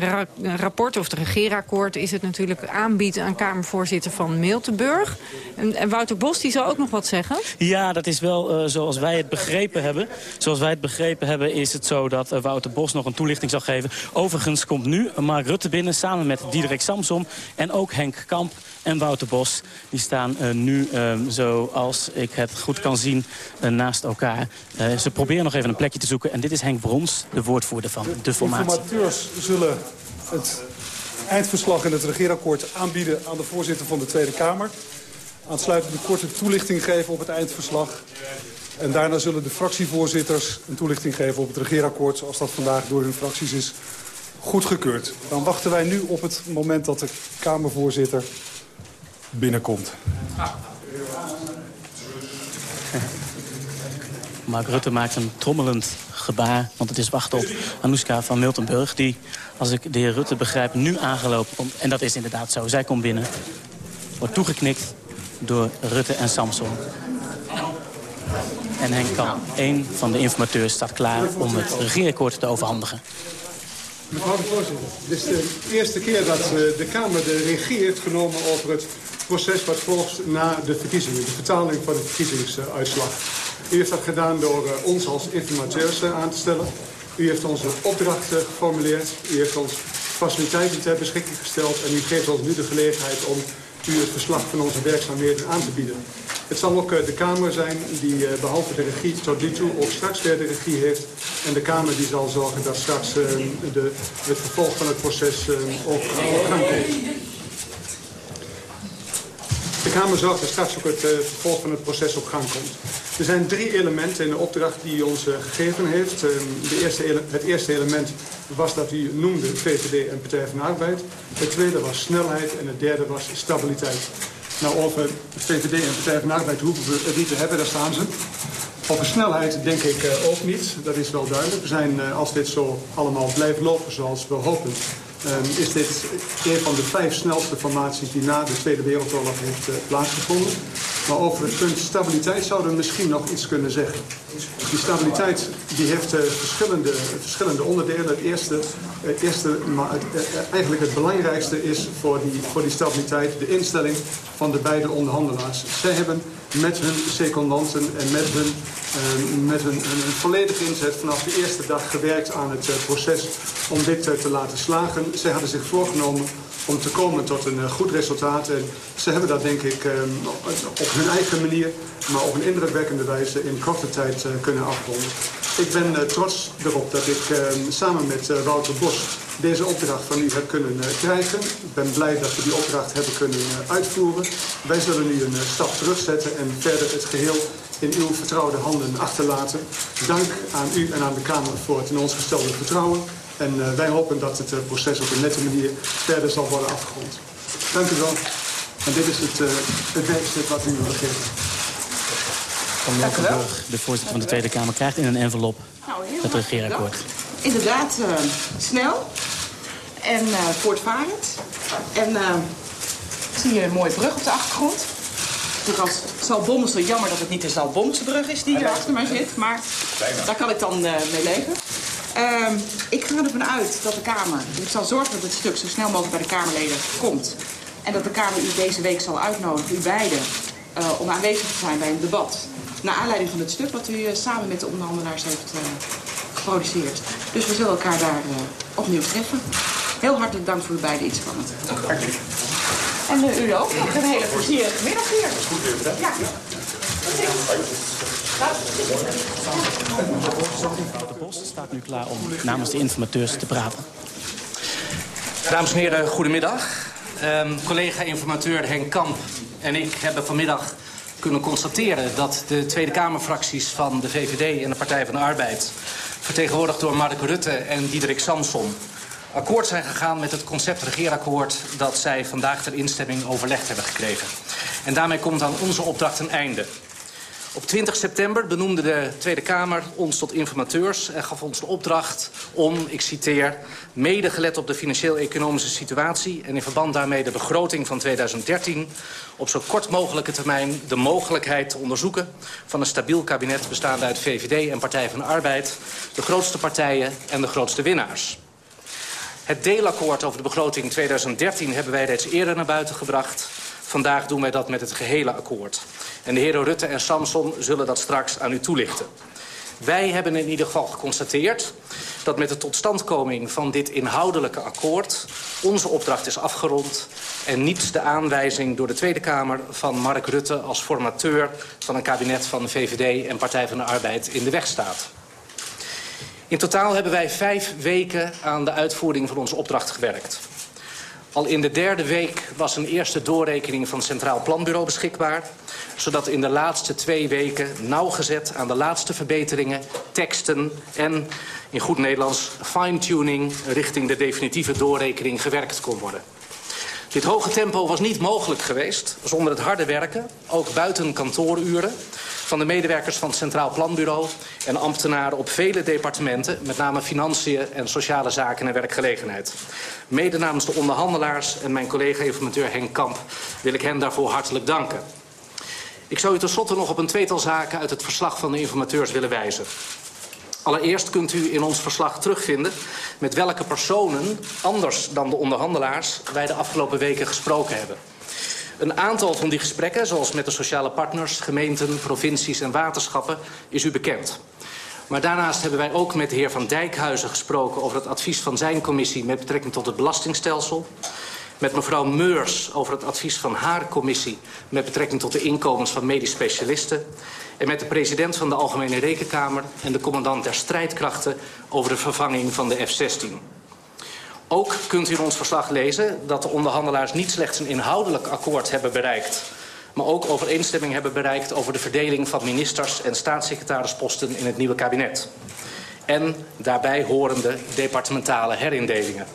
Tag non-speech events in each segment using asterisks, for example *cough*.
Het rapport of het regeerakkoord is het natuurlijk aanbieden aan Kamervoorzitter van Miltenburg. En, en, Wouter Bos die zal ook nog wat zeggen. Ja, dat is wel uh, zoals wij het begrepen hebben. Zoals wij het begrepen hebben is het zo dat uh, Wouter Bos nog een toelichting zal geven. Overigens komt nu Mark Rutte binnen samen met Diederik Samsom en ook Henk Kamp en Wouter Bos. Die staan uh, nu, zoals ik het goed kan zien, naast elkaar. ze proberen nog even een plekje te zoeken. En dit is Henk Brons, de woordvoerder van de, de formatie. informateurs zullen het eindverslag en het regeerakkoord aanbieden aan de voorzitter van de Tweede Kamer. Aansluitend een korte toelichting geven op het eindverslag. En daarna zullen de fractievoorzitters een toelichting geven op het regeerakkoord... zoals dat vandaag door hun fracties is goedgekeurd. Dan wachten wij nu op het moment dat de Kamervoorzitter binnenkomt. Mark Rutte maakt een trommelend gebaar, want het is wachten op Anouska van Miltenburg... die, als ik de heer Rutte begrijp, nu aangelopen. En dat is inderdaad zo. Zij komt binnen, wordt toegeknikt door Rutte en Samson. En Henk Kamp, één van de informateurs, staat klaar om het regeerakkoord te overhandigen. Mevrouw de voorzitter, dit is de eerste keer dat de Kamer de regie heeft genomen over het proces wat volgt na de verkiezingen. De vertaling van de verkiezingsuitslag. U heeft dat gedaan door ons als informateurs aan te stellen. U heeft onze opdrachten geformuleerd. U heeft ons faciliteiten ter beschikking gesteld. En u geeft ons nu de gelegenheid om u het verslag van onze werkzaamheden aan te bieden. Het zal ook de Kamer zijn die behalve de regie tot nu toe ook straks weer de regie heeft. En de Kamer die zal zorgen dat straks de, het vervolg van het proces ook op gang komt. De Kamer zorgt dat straks ook het vervolg van het proces op gang komt. Er zijn drie elementen in de opdracht die ons gegeven heeft. De eerste, het eerste element was dat u noemde VVD en Partij van Arbeid. Het tweede was snelheid en het derde was stabiliteit. Nou, over VVD en Partij van Arbeid hoeven we het niet te hebben, daar staan ze. Over snelheid denk ik ook niet, dat is wel duidelijk. We zijn, als dit zo allemaal blijft lopen zoals we hopen... Um, is dit een van de vijf snelste formaties die na de Tweede Wereldoorlog heeft uh, plaatsgevonden. Maar over het punt stabiliteit zouden we misschien nog iets kunnen zeggen. Die stabiliteit die heeft uh, verschillende, verschillende onderdelen. Het eerste, het eerste maar uh, eigenlijk het belangrijkste is voor die, voor die stabiliteit de instelling van de beide onderhandelaars. Zij hebben met hun secondanten en met hun, met hun, volledige inzet vanaf de eerste dag gewerkt aan het proces om dit te laten slagen. Zij hadden zich voorgenomen om te komen tot een goed resultaat. En ze hebben dat denk ik op hun eigen manier, maar op een indrukwekkende wijze in korte tijd kunnen afronden. Ik ben trots erop dat ik samen met Wouter Bos deze opdracht van u heb kunnen krijgen. Ik ben blij dat we die opdracht hebben kunnen uitvoeren. Wij zullen nu een stap terugzetten en verder het geheel in uw vertrouwde handen achterlaten. Dank aan u en aan de Kamer voor het in ons gestelde vertrouwen. En uh, wij hopen dat het uh, proces op een nette manier verder zal worden afgerond. Dank u wel. En dit is het, uh, het werkstuk wat u wil geven. Van Miltenburg, de voorzitter van de Tweede Kamer, krijgt in een envelop nou, het regeerakkoord. Inderdaad, snel en voortvarend. En zie je een mooie brug op de achtergrond. Natuurlijk als Zalbommelse, jammer dat het niet de Zalbommelse brug is die hier achter mij zit. Maar daar kan ik dan mee leven. Uh, ik ga ervan uit dat de Kamer... Ik zal zorgen dat het stuk zo snel mogelijk bij de Kamerleden komt. En dat de Kamer u deze week zal uitnodigen, u beiden... Uh, om aanwezig te zijn bij een debat. Naar aanleiding van het stuk wat u uh, samen met de onderhandelaars heeft uh, geproduceerd. Dus we zullen elkaar daar opnieuw treffen. Heel hartelijk dank voor u beiden iets van het. Dank u. En u ook. Nog een hele plezierige middag hier. Goed weer bedankt. Ja. De Bos staat nu klaar om namens de informateurs te praten. Dames en heren, goedemiddag. Um, Collega-informateur Henk Kamp en ik hebben vanmiddag kunnen constateren... dat de Tweede Kamerfracties van de VVD en de Partij van de Arbeid... vertegenwoordigd door Mark Rutte en Diederik Samson... akkoord zijn gegaan met het concept regeerakkoord... dat zij vandaag ter instemming overlegd hebben gekregen. En daarmee komt aan onze opdracht een einde. Op 20 september benoemde de Tweede Kamer ons tot informateurs... en gaf ons de opdracht om, ik citeer... mede gelet op de financieel-economische situatie... en in verband daarmee de begroting van 2013... op zo kort mogelijke termijn de mogelijkheid te onderzoeken... van een stabiel kabinet bestaande uit VVD en Partij van de Arbeid... de grootste partijen en de grootste winnaars. Het deelakkoord over de begroting 2013 hebben wij reeds eerder naar buiten gebracht. Vandaag doen wij dat met het gehele akkoord. En de heren Rutte en Samson zullen dat straks aan u toelichten. Wij hebben in ieder geval geconstateerd dat met de totstandkoming van dit inhoudelijke akkoord onze opdracht is afgerond en niet de aanwijzing door de Tweede Kamer van Mark Rutte als formateur van een kabinet van de VVD en Partij van de Arbeid in de weg staat. In totaal hebben wij vijf weken aan de uitvoering van onze opdracht gewerkt. Al in de derde week was een eerste doorrekening van het Centraal Planbureau beschikbaar... zodat in de laatste twee weken nauwgezet aan de laatste verbeteringen, teksten... en in goed Nederlands fine-tuning richting de definitieve doorrekening gewerkt kon worden. Dit hoge tempo was niet mogelijk geweest zonder het harde werken, ook buiten kantooruren van de medewerkers van het Centraal Planbureau en ambtenaren op vele departementen, met name financiën en sociale zaken en werkgelegenheid. Mede namens de onderhandelaars en mijn collega-informateur Henk Kamp wil ik hen daarvoor hartelijk danken. Ik zou u tenslotte nog op een tweetal zaken uit het verslag van de informateurs willen wijzen. Allereerst kunt u in ons verslag terugvinden met welke personen, anders dan de onderhandelaars, wij de afgelopen weken gesproken hebben. Een aantal van die gesprekken, zoals met de sociale partners, gemeenten, provincies en waterschappen, is u bekend. Maar daarnaast hebben wij ook met de heer Van Dijkhuizen gesproken over het advies van zijn commissie met betrekking tot het belastingstelsel. Met mevrouw Meurs over het advies van haar commissie met betrekking tot de inkomens van medisch specialisten. En met de president van de Algemene Rekenkamer en de commandant der strijdkrachten over de vervanging van de F-16. Ook kunt u in ons verslag lezen dat de onderhandelaars niet slechts een inhoudelijk akkoord hebben bereikt, maar ook overeenstemming hebben bereikt over de verdeling van ministers en staatssecretarisposten in het nieuwe kabinet. En daarbij horende departementale herindelingen.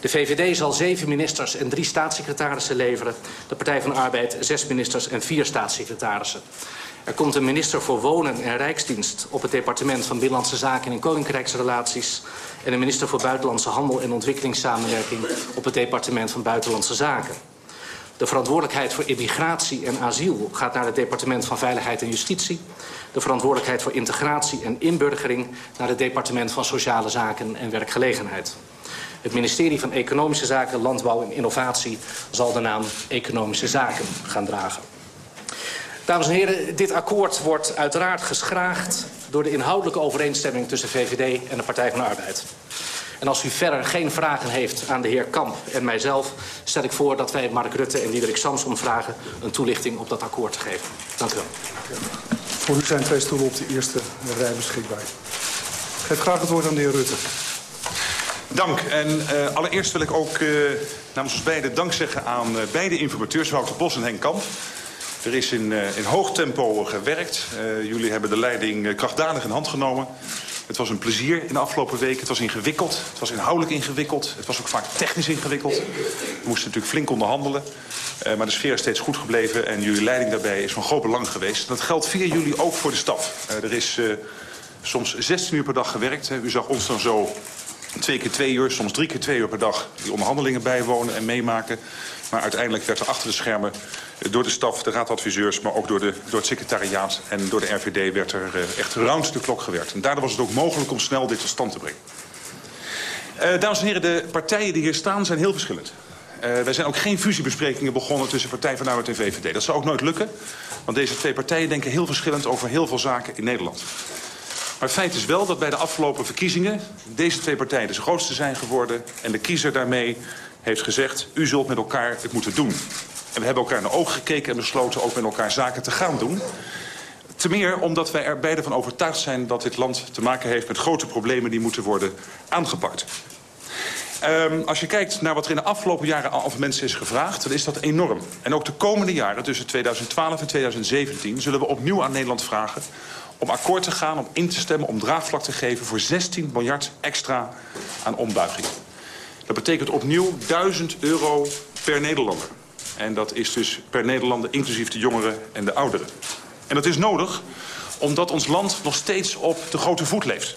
De VVD zal zeven ministers en drie staatssecretarissen leveren. De Partij van de Arbeid zes ministers en vier staatssecretarissen. Er komt een minister voor Wonen en Rijksdienst op het departement van Binnenlandse Zaken en Koninkrijksrelaties en een minister voor Buitenlandse Handel en Ontwikkelingssamenwerking op het departement van Buitenlandse Zaken. De verantwoordelijkheid voor immigratie en asiel gaat naar het departement van Veiligheid en Justitie. De verantwoordelijkheid voor integratie en inburgering naar het departement van Sociale Zaken en Werkgelegenheid. Het ministerie van Economische Zaken, Landbouw en Innovatie zal de naam Economische Zaken gaan dragen. Dames en heren, dit akkoord wordt uiteraard geschraagd door de inhoudelijke overeenstemming tussen VVD en de Partij van de Arbeid. En als u verder geen vragen heeft aan de heer Kamp en mijzelf... stel ik voor dat wij Mark Rutte en Diederik Samson vragen... een toelichting op dat akkoord te geven. Dank u wel. Voor u zijn twee stoelen op de eerste rij beschikbaar. Ik geef graag het woord aan de heer Rutte. Dank. En uh, allereerst wil ik ook uh, namens ons beiden dank zeggen aan uh, beide informateurs, Wouter Bos en Henk Kamp. Er is in, uh, in hoog tempo gewerkt. Uh, jullie hebben de leiding krachtdadig in hand genomen. Het was een plezier in de afgelopen weken. Het was ingewikkeld. Het was inhoudelijk ingewikkeld. Het was ook vaak technisch ingewikkeld. We moesten natuurlijk flink onderhandelen. Maar de sfeer is steeds goed gebleven. En jullie leiding daarbij is van groot belang geweest. Dat geldt via jullie ook voor de staf. Er is soms 16 uur per dag gewerkt. U zag ons dan zo twee keer twee uur, soms drie keer twee uur per dag... die onderhandelingen bijwonen en meemaken. Maar uiteindelijk werd er achter de schermen door de staf, de raadadviseurs... maar ook door, de, door het secretariaat en door de RVD werd er uh, echt round de klok gewerkt. En daardoor was het ook mogelijk om snel dit tot stand te brengen. Uh, dames en heren, de partijen die hier staan zijn heel verschillend. Uh, wij zijn ook geen fusiebesprekingen begonnen tussen Partij van Arbeid en VVD. Dat zou ook nooit lukken, want deze twee partijen denken heel verschillend over heel veel zaken in Nederland. Maar het feit is wel dat bij de afgelopen verkiezingen deze twee partijen de grootste zijn geworden en de kiezer daarmee heeft gezegd, u zult met elkaar het moeten doen. En we hebben elkaar in de ogen gekeken en besloten ook met elkaar zaken te gaan doen. Te meer omdat wij er beide van overtuigd zijn dat dit land te maken heeft met grote problemen die moeten worden aangepakt. Um, als je kijkt naar wat er in de afgelopen jaren van mensen is gevraagd, dan is dat enorm. En ook de komende jaren, tussen 2012 en 2017, zullen we opnieuw aan Nederland vragen om akkoord te gaan, om in te stemmen, om draagvlak te geven voor 16 miljard extra aan ombuiging. Dat betekent opnieuw 1000 euro per Nederlander. En dat is dus per Nederlander inclusief de jongeren en de ouderen. En dat is nodig omdat ons land nog steeds op de grote voet leeft.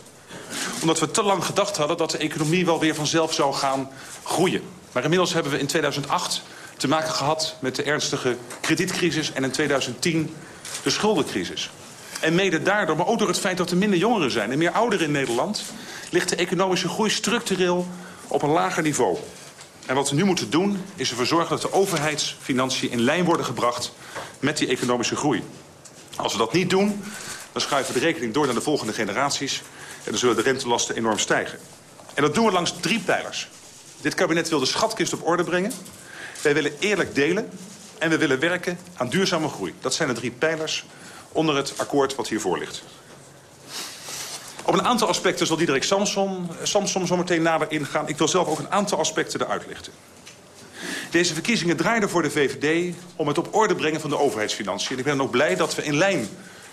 Omdat we te lang gedacht hadden dat de economie wel weer vanzelf zou gaan groeien. Maar inmiddels hebben we in 2008 te maken gehad met de ernstige kredietcrisis... en in 2010 de schuldencrisis. En mede daardoor, maar ook door het feit dat er minder jongeren zijn... en meer ouderen in Nederland... ligt de economische groei structureel op een lager niveau. En wat we nu moeten doen, is ervoor zorgen dat de overheidsfinanciën in lijn worden gebracht met die economische groei. Als we dat niet doen, dan schuiven we de rekening door naar de volgende generaties en dan zullen de rentelasten enorm stijgen. En dat doen we langs drie pijlers. Dit kabinet wil de schatkist op orde brengen. Wij willen eerlijk delen en we willen werken aan duurzame groei. Dat zijn de drie pijlers onder het akkoord wat hiervoor ligt. Op een aantal aspecten zal Diederik Samson, Samson zo meteen nader ingaan. Ik wil zelf ook een aantal aspecten eruit lichten. Deze verkiezingen draaiden voor de VVD om het op orde brengen van de overheidsfinanciën. Ik ben ook blij dat we in lijn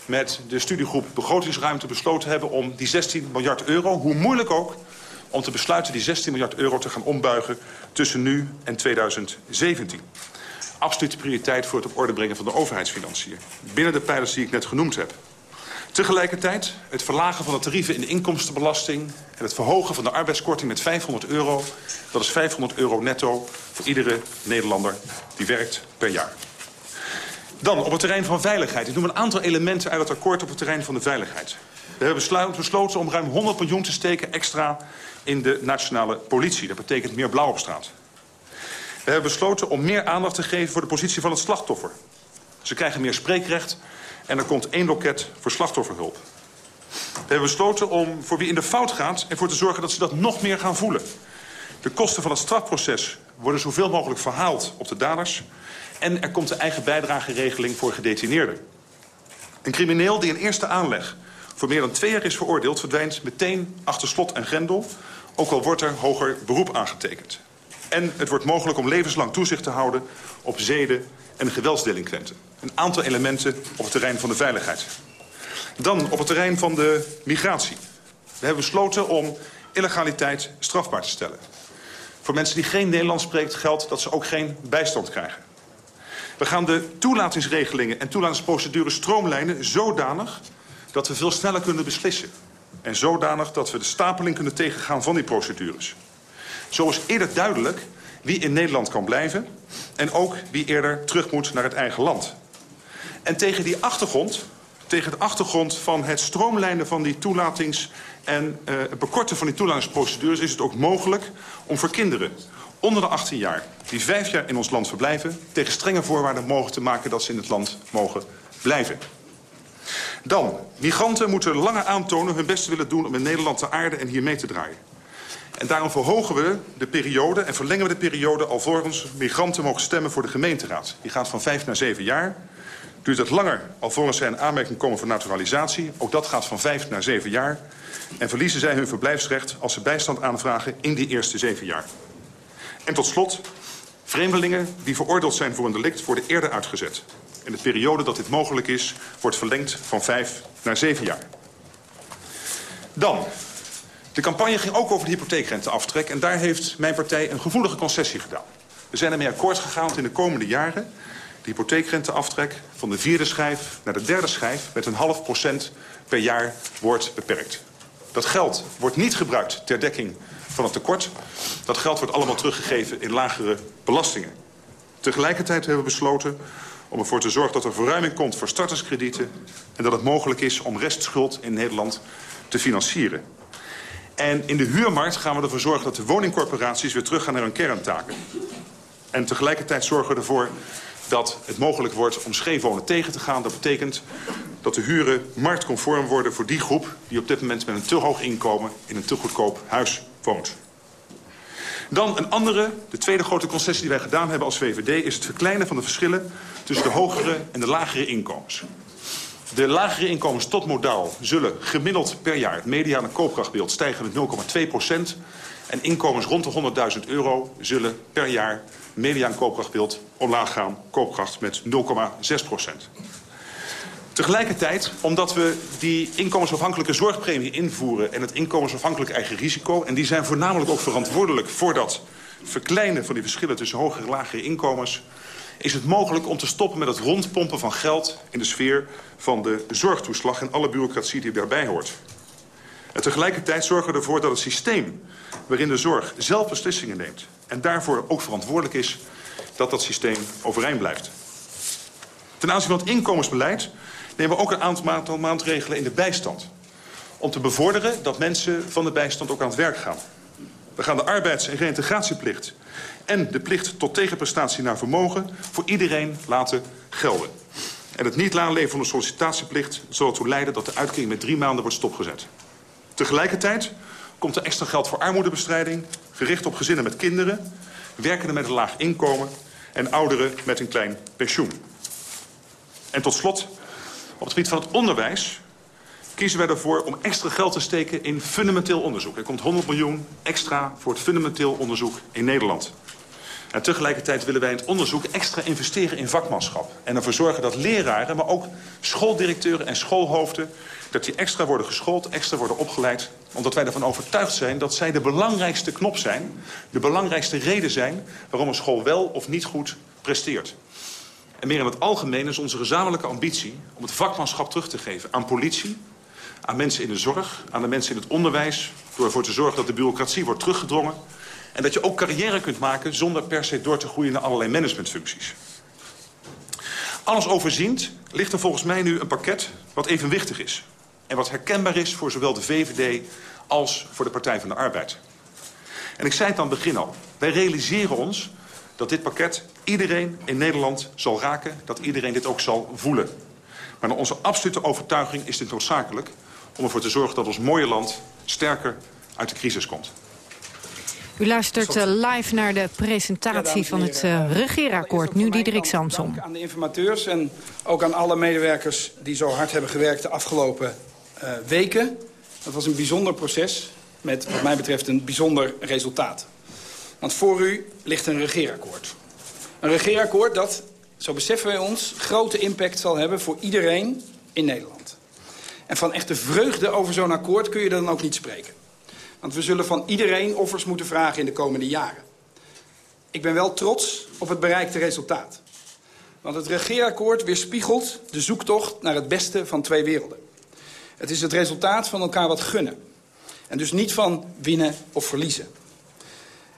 met de studiegroep begrotingsruimte besloten hebben om die 16 miljard euro, hoe moeilijk ook, om te besluiten die 16 miljard euro te gaan ombuigen tussen nu en 2017. Absolute prioriteit voor het op orde brengen van de overheidsfinanciën. Binnen de pijlers die ik net genoemd heb. Tegelijkertijd het verlagen van de tarieven in de inkomstenbelasting... en het verhogen van de arbeidskorting met 500 euro. Dat is 500 euro netto voor iedere Nederlander die werkt per jaar. Dan op het terrein van veiligheid. Ik noem een aantal elementen uit het akkoord op het terrein van de veiligheid. We hebben besloten om ruim 100 miljoen te steken extra in de nationale politie. Dat betekent meer blauw op straat. We hebben besloten om meer aandacht te geven voor de positie van het slachtoffer. Ze krijgen meer spreekrecht en er komt één loket voor slachtofferhulp. We hebben besloten om voor wie in de fout gaat ervoor te zorgen dat ze dat nog meer gaan voelen. De kosten van het strafproces worden zoveel mogelijk verhaald op de daders. En er komt een eigen bijdrageregeling voor gedetineerden. Een crimineel die in eerste aanleg voor meer dan twee jaar is veroordeeld... verdwijnt meteen achter slot en grendel, ook al wordt er hoger beroep aangetekend. En het wordt mogelijk om levenslang toezicht te houden op zeden en geweldsdelinquenten. Een aantal elementen op het terrein van de veiligheid. Dan op het terrein van de migratie. We hebben besloten om illegaliteit strafbaar te stellen. Voor mensen die geen Nederlands spreken geldt dat ze ook geen bijstand krijgen. We gaan de toelatingsregelingen en toelatingsprocedures stroomlijnen zodanig dat we veel sneller kunnen beslissen. En zodanig dat we de stapeling kunnen tegengaan van die procedures. Zo is eerder duidelijk wie in Nederland kan blijven... en ook wie eerder terug moet naar het eigen land. En tegen die achtergrond, tegen de achtergrond van het stroomlijnen van die toelatings... en uh, het bekorten van die toelatingsprocedures is het ook mogelijk om voor kinderen onder de 18 jaar... die vijf jaar in ons land verblijven... tegen strenge voorwaarden mogelijk te maken dat ze in het land mogen blijven. Dan, migranten moeten langer aantonen hun best willen doen om in Nederland te aarden en hier mee te draaien. En daarom verhogen we de periode en verlengen we de periode alvorens migranten mogen stemmen voor de gemeenteraad. Die gaat van vijf naar zeven jaar. Duurt het langer alvorens zij in aanmerking komen voor naturalisatie. Ook dat gaat van vijf naar zeven jaar. En verliezen zij hun verblijfsrecht als ze bijstand aanvragen in die eerste zeven jaar. En tot slot, vreemdelingen die veroordeeld zijn voor een delict worden eerder uitgezet. En de periode dat dit mogelijk is, wordt verlengd van vijf naar zeven jaar. Dan, de campagne ging ook over de hypotheekrenteaftrek... en daar heeft mijn partij een gevoelige concessie gedaan. We zijn ermee akkoord gegaan in de komende jaren... de hypotheekrenteaftrek van de vierde schijf naar de derde schijf... met een half procent per jaar wordt beperkt. Dat geld wordt niet gebruikt ter dekking van het tekort. Dat geld wordt allemaal teruggegeven in lagere belastingen. Tegelijkertijd hebben we besloten om ervoor te zorgen dat er verruiming komt voor starterskredieten... en dat het mogelijk is om restschuld in Nederland te financieren. En in de huurmarkt gaan we ervoor zorgen dat de woningcorporaties weer teruggaan naar hun kerntaken. En tegelijkertijd zorgen we ervoor dat het mogelijk wordt om scheefwonen tegen te gaan. Dat betekent dat de huren marktconform worden voor die groep... die op dit moment met een te hoog inkomen in een te goedkoop huis woont. Dan een andere, de tweede grote concessie die wij gedaan hebben als VVD... is het verkleinen van de verschillen tussen de hogere en de lagere inkomens. De lagere inkomens tot modaal zullen gemiddeld per jaar... het mediane koopkrachtbeeld stijgen met 0,2 procent... en inkomens rond de 100.000 euro zullen per jaar mediaan koopkrachtbeeld omlaag gaan... koopkracht met 0,6 procent. Tegelijkertijd, omdat we die inkomensafhankelijke zorgpremie invoeren... en het inkomensafhankelijk eigen risico... en die zijn voornamelijk ook verantwoordelijk voor dat verkleinen van die verschillen... tussen hogere en lagere inkomens... is het mogelijk om te stoppen met het rondpompen van geld... in de sfeer van de zorgtoeslag en alle bureaucratie die daarbij hoort. En tegelijkertijd zorgen we ervoor dat het systeem waarin de zorg zelf beslissingen neemt... en daarvoor ook verantwoordelijk is dat dat systeem overeind blijft. Ten aanzien van het inkomensbeleid nemen we ook een aantal maatregelen in de bijstand. Om te bevorderen dat mensen van de bijstand ook aan het werk gaan. We gaan de arbeids- en reïntegratieplicht en de plicht tot tegenprestatie naar vermogen voor iedereen laten gelden. En het niet naleven van de sollicitatieplicht zal ertoe leiden dat de uitkering met drie maanden wordt stopgezet. Tegelijkertijd komt er extra geld voor armoedebestrijding, gericht op gezinnen met kinderen, werkenden met een laag inkomen en ouderen met een klein pensioen. En tot slot, op het gebied van het onderwijs kiezen wij ervoor om extra geld te steken in fundamenteel onderzoek. Er komt 100 miljoen extra voor het fundamenteel onderzoek in Nederland. En tegelijkertijd willen wij in het onderzoek extra investeren in vakmanschap. En ervoor zorgen dat leraren, maar ook schooldirecteuren en schoolhoofden... dat die extra worden geschoold, extra worden opgeleid. Omdat wij ervan overtuigd zijn dat zij de belangrijkste knop zijn... de belangrijkste reden zijn waarom een school wel of niet goed presteert. En meer in het algemeen is onze gezamenlijke ambitie... om het vakmanschap terug te geven aan politie, aan mensen in de zorg... aan de mensen in het onderwijs... door ervoor te zorgen dat de bureaucratie wordt teruggedrongen... En dat je ook carrière kunt maken zonder per se door te groeien naar allerlei managementfuncties. Alles overziend ligt er volgens mij nu een pakket wat evenwichtig is. En wat herkenbaar is voor zowel de VVD als voor de Partij van de Arbeid. En ik zei het aan het begin al. Wij realiseren ons dat dit pakket iedereen in Nederland zal raken. Dat iedereen dit ook zal voelen. Maar naar onze absolute overtuiging is dit noodzakelijk... om ervoor te zorgen dat ons mooie land sterker uit de crisis komt. U luistert uh, live naar de presentatie ja, van het uh, regeerakkoord. Nu Diederik Samson. aan de informateurs en ook aan alle medewerkers... die zo hard hebben gewerkt de afgelopen weken. Dat was een bijzonder proces met wat mij betreft een bijzonder resultaat. Want voor u ligt een regeerakkoord. Een regeerakkoord dat, zo beseffen wij ons... grote impact zal hebben voor iedereen in Nederland. En van echte vreugde over zo'n akkoord kun je dan ook niet spreken. Want we zullen van iedereen offers moeten vragen in de komende jaren. Ik ben wel trots op het bereikte resultaat. Want het regeerakkoord weerspiegelt de zoektocht naar het beste van twee werelden. Het is het resultaat van elkaar wat gunnen. En dus niet van winnen of verliezen.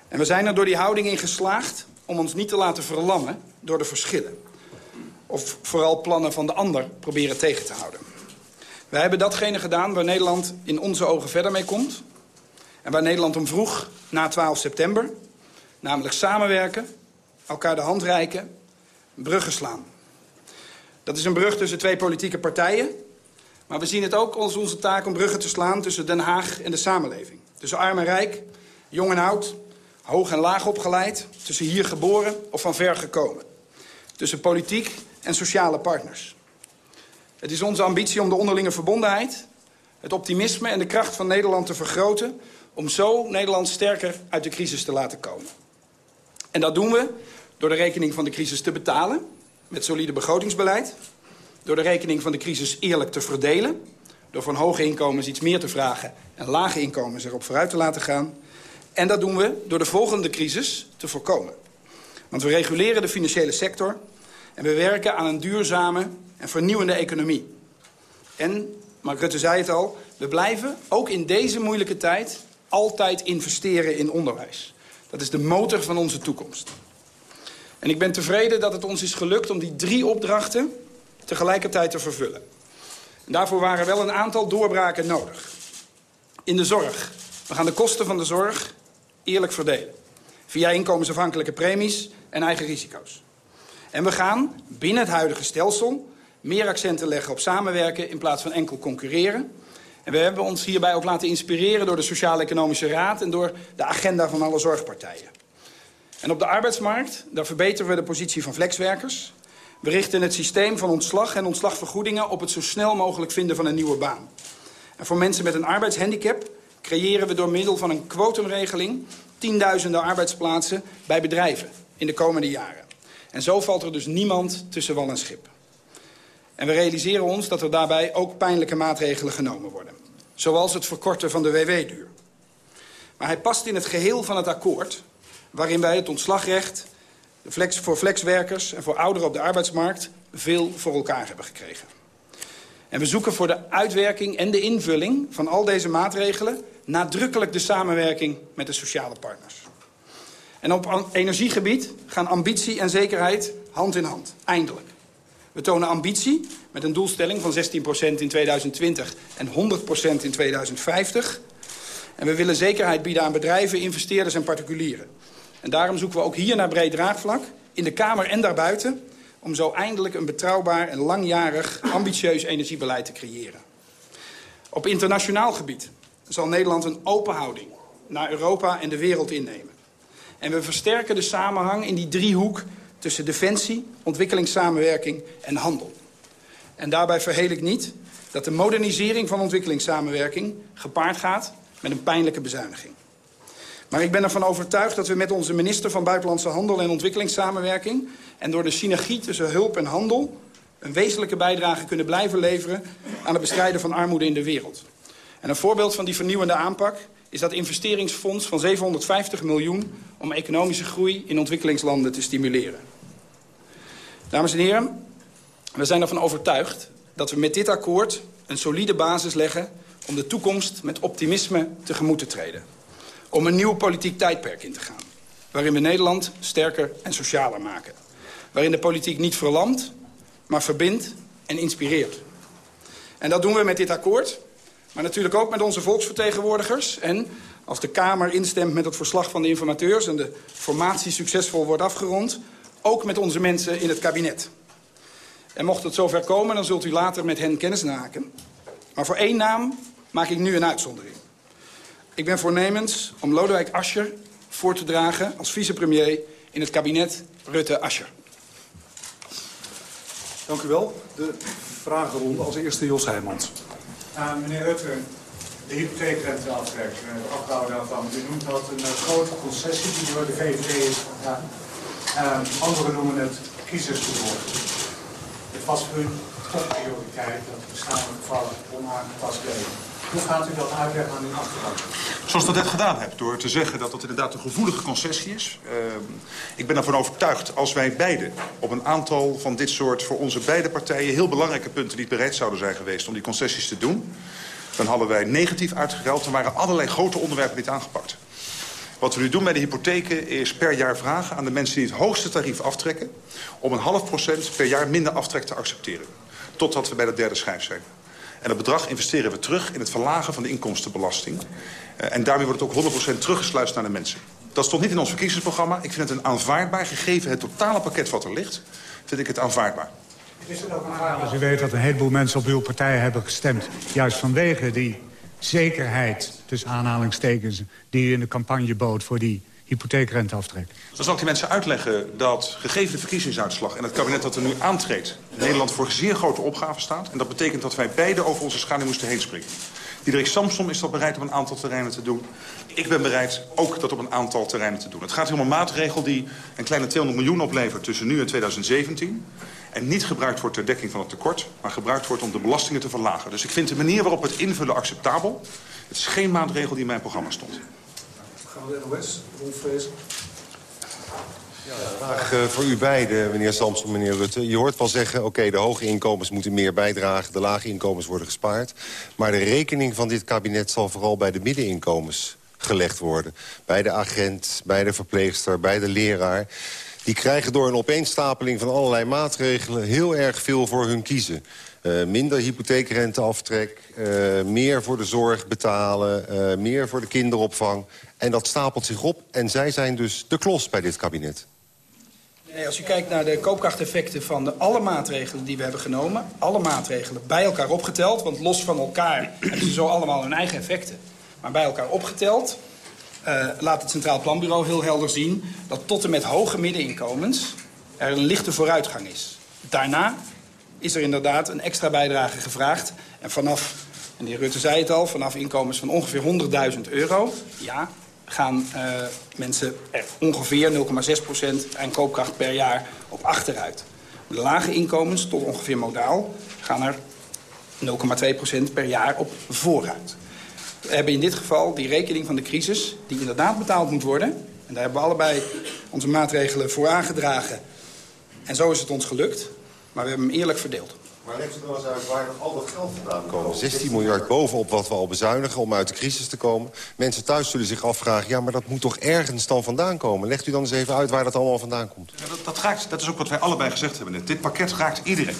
En we zijn er door die houding in geslaagd om ons niet te laten verlammen door de verschillen. Of vooral plannen van de ander proberen tegen te houden. Wij hebben datgene gedaan waar Nederland in onze ogen verder mee komt... En waar Nederland om vroeg, na 12 september, namelijk samenwerken, elkaar de hand reiken, bruggen slaan. Dat is een brug tussen twee politieke partijen. Maar we zien het ook als onze taak om bruggen te slaan tussen Den Haag en de samenleving. Tussen arm en rijk, jong en oud, hoog en laag opgeleid. Tussen hier geboren of van ver gekomen. Tussen politiek en sociale partners. Het is onze ambitie om de onderlinge verbondenheid, het optimisme en de kracht van Nederland te vergroten om zo Nederland sterker uit de crisis te laten komen. En dat doen we door de rekening van de crisis te betalen... met solide begrotingsbeleid. Door de rekening van de crisis eerlijk te verdelen. Door van hoge inkomens iets meer te vragen... en lage inkomens erop vooruit te laten gaan. En dat doen we door de volgende crisis te voorkomen. Want we reguleren de financiële sector... en we werken aan een duurzame en vernieuwende economie. En, Mark Rutte zei het al... we blijven, ook in deze moeilijke tijd altijd investeren in onderwijs. Dat is de motor van onze toekomst. En ik ben tevreden dat het ons is gelukt om die drie opdrachten tegelijkertijd te vervullen. En daarvoor waren wel een aantal doorbraken nodig. In de zorg. We gaan de kosten van de zorg eerlijk verdelen. Via inkomensafhankelijke premies en eigen risico's. En we gaan binnen het huidige stelsel meer accenten leggen op samenwerken in plaats van enkel concurreren. En we hebben ons hierbij ook laten inspireren door de Sociaal-Economische Raad... en door de agenda van alle zorgpartijen. En op de arbeidsmarkt, daar verbeteren we de positie van flexwerkers. We richten het systeem van ontslag en ontslagvergoedingen... op het zo snel mogelijk vinden van een nieuwe baan. En voor mensen met een arbeidshandicap creëren we door middel van een kwotumregeling... tienduizenden arbeidsplaatsen bij bedrijven in de komende jaren. En zo valt er dus niemand tussen wal en schip. En we realiseren ons dat er daarbij ook pijnlijke maatregelen genomen worden. Zoals het verkorten van de WW-duur. Maar hij past in het geheel van het akkoord... waarin wij het ontslagrecht flex, voor flexwerkers en voor ouderen op de arbeidsmarkt... veel voor elkaar hebben gekregen. En we zoeken voor de uitwerking en de invulling van al deze maatregelen... nadrukkelijk de samenwerking met de sociale partners. En op energiegebied gaan ambitie en zekerheid hand in hand. Eindelijk. We tonen ambitie met een doelstelling van 16% in 2020 en 100% in 2050. En we willen zekerheid bieden aan bedrijven, investeerders en particulieren. En daarom zoeken we ook hier naar breed draagvlak, in de Kamer en daarbuiten... om zo eindelijk een betrouwbaar en langjarig ambitieus energiebeleid te creëren. Op internationaal gebied zal Nederland een open houding naar Europa en de wereld innemen. En we versterken de samenhang in die driehoek tussen defensie, ontwikkelingssamenwerking en handel. En daarbij verheel ik niet dat de modernisering van ontwikkelingssamenwerking gepaard gaat met een pijnlijke bezuiniging. Maar ik ben ervan overtuigd dat we met onze minister van Buitenlandse Handel en Ontwikkelingssamenwerking... en door de synergie tussen hulp en handel... een wezenlijke bijdrage kunnen blijven leveren aan het bestrijden van armoede in de wereld. En een voorbeeld van die vernieuwende aanpak is dat investeringsfonds van 750 miljoen... om economische groei in ontwikkelingslanden te stimuleren. Dames en heren, we zijn ervan overtuigd dat we met dit akkoord een solide basis leggen... om de toekomst met optimisme tegemoet te treden. Om een nieuw politiek tijdperk in te gaan. Waarin we Nederland sterker en socialer maken. Waarin de politiek niet verlamt, maar verbindt en inspireert. En dat doen we met dit akkoord, maar natuurlijk ook met onze volksvertegenwoordigers. En als de Kamer instemt met het verslag van de informateurs... en de formatie succesvol wordt afgerond... ook met onze mensen in het kabinet. En mocht het zover komen, dan zult u later met hen kennis maken. Maar voor één naam maak ik nu een uitzondering. Ik ben voornemens om Lodewijk Asscher voor te dragen als vicepremier in het kabinet Rutte-Asscher. Dank u wel. De vragenronde als eerste Jos Heijmans. Uh, meneer Rutte, de hypotheekrenteaftrek, uh, de afbouw daarvan. U noemt dat een uh, grote concessie die door de VVD is gedaan. Uh, anderen noemen het kiezersbedrog. Het was hun topprioriteit dat bestaande gevallen onaangepast bleven. Hoe gaat u dat uitleggen aan uw achterban? Zoals dat net gedaan hebt, door te zeggen dat dat inderdaad een gevoelige concessie is. Uh, ik ben ervan overtuigd, als wij beide op een aantal van dit soort... voor onze beide partijen heel belangrijke punten niet bereid zouden zijn geweest... om die concessies te doen, dan hadden wij negatief uitgeruild. Er waren allerlei grote onderwerpen niet aangepakt. Wat we nu doen bij de hypotheken is per jaar vragen aan de mensen die het hoogste tarief aftrekken... om een half procent per jaar minder aftrek te accepteren. Totdat we bij de derde schijf zijn. En dat bedrag investeren we terug in het verlagen van de inkomstenbelasting. Uh, en daarmee wordt het ook 100% teruggesluist naar de mensen. Dat stond niet in ons verkiezingsprogramma. Ik vind het een aanvaardbaar, gegeven het totale pakket wat er ligt... vind ik het aanvaardbaar? Als u weet dat een heleboel mensen op uw partij hebben gestemd... juist vanwege die zekerheid, tussen aanhalingstekens... die u in de campagne bood voor die hypotheekrenteaftrek. Dan zal ik die mensen uitleggen dat gegeven de verkiezingsuitslag... en het kabinet dat er nu aantreedt... Nederland voor zeer grote opgaven staat. En dat betekent dat wij beide over onze schaduw moesten heen springen. Diederik Samsom is dat bereid om een aantal terreinen te doen. Ik ben bereid ook dat op een aantal terreinen te doen. Het gaat hier om een maatregel die een kleine 200 miljoen oplevert tussen nu en 2017. En niet gebruikt wordt ter dekking van het tekort, maar gebruikt wordt om de belastingen te verlagen. Dus ik vind de manier waarop het invullen acceptabel. Het is geen maatregel die in mijn programma stond. De NOS. Ja, vraag uh, voor u beiden, meneer Samson, meneer Rutte. Je hoort wel zeggen, oké, de hoge inkomens moeten meer bijdragen... de lage inkomens worden gespaard. Maar de rekening van dit kabinet zal vooral bij de middeninkomens gelegd worden. Bij de agent, bij de verpleegster, bij de leraar. Die krijgen door een opeenstapeling van allerlei maatregelen... heel erg veel voor hun kiezen. Uh, minder hypotheekrenteaftrek, uh, meer voor de zorg betalen... Uh, meer voor de kinderopvang. En dat stapelt zich op. En zij zijn dus de klos bij dit kabinet. Nee, als u kijkt naar de koopkrachteffecten van de, alle maatregelen die we hebben genomen... alle maatregelen bij elkaar opgeteld... want los van elkaar hebben ze zo allemaal hun eigen effecten... maar bij elkaar opgeteld... Laat het Centraal Planbureau heel helder zien... dat tot en met hoge middeninkomens er een lichte vooruitgang is. Daarna is er inderdaad een extra bijdrage gevraagd. En vanaf, en de heer Rutte zei het al... vanaf inkomens van ongeveer 100.000 euro... ja, gaan uh, mensen er ongeveer 0,6% aan koopkracht per jaar op achteruit. De lage inkomens, tot ongeveer modaal, gaan er 0,2% per jaar op vooruit. We hebben in dit geval die rekening van de crisis, die inderdaad betaald moet worden. En daar hebben we allebei onze maatregelen voor aangedragen. En zo is het ons gelukt. Maar we hebben hem eerlijk verdeeld. Maar legt u wel eens uit waar al dat geld vandaan komt? 16 miljard bovenop wat we al bezuinigen om uit de crisis te komen. Mensen thuis zullen zich afvragen, ja, maar dat moet toch ergens dan vandaan komen? Legt u dan eens even uit waar dat allemaal vandaan komt. Ja, dat, dat, raakt, dat is ook wat wij allebei gezegd hebben net. Dit pakket raakt iedereen.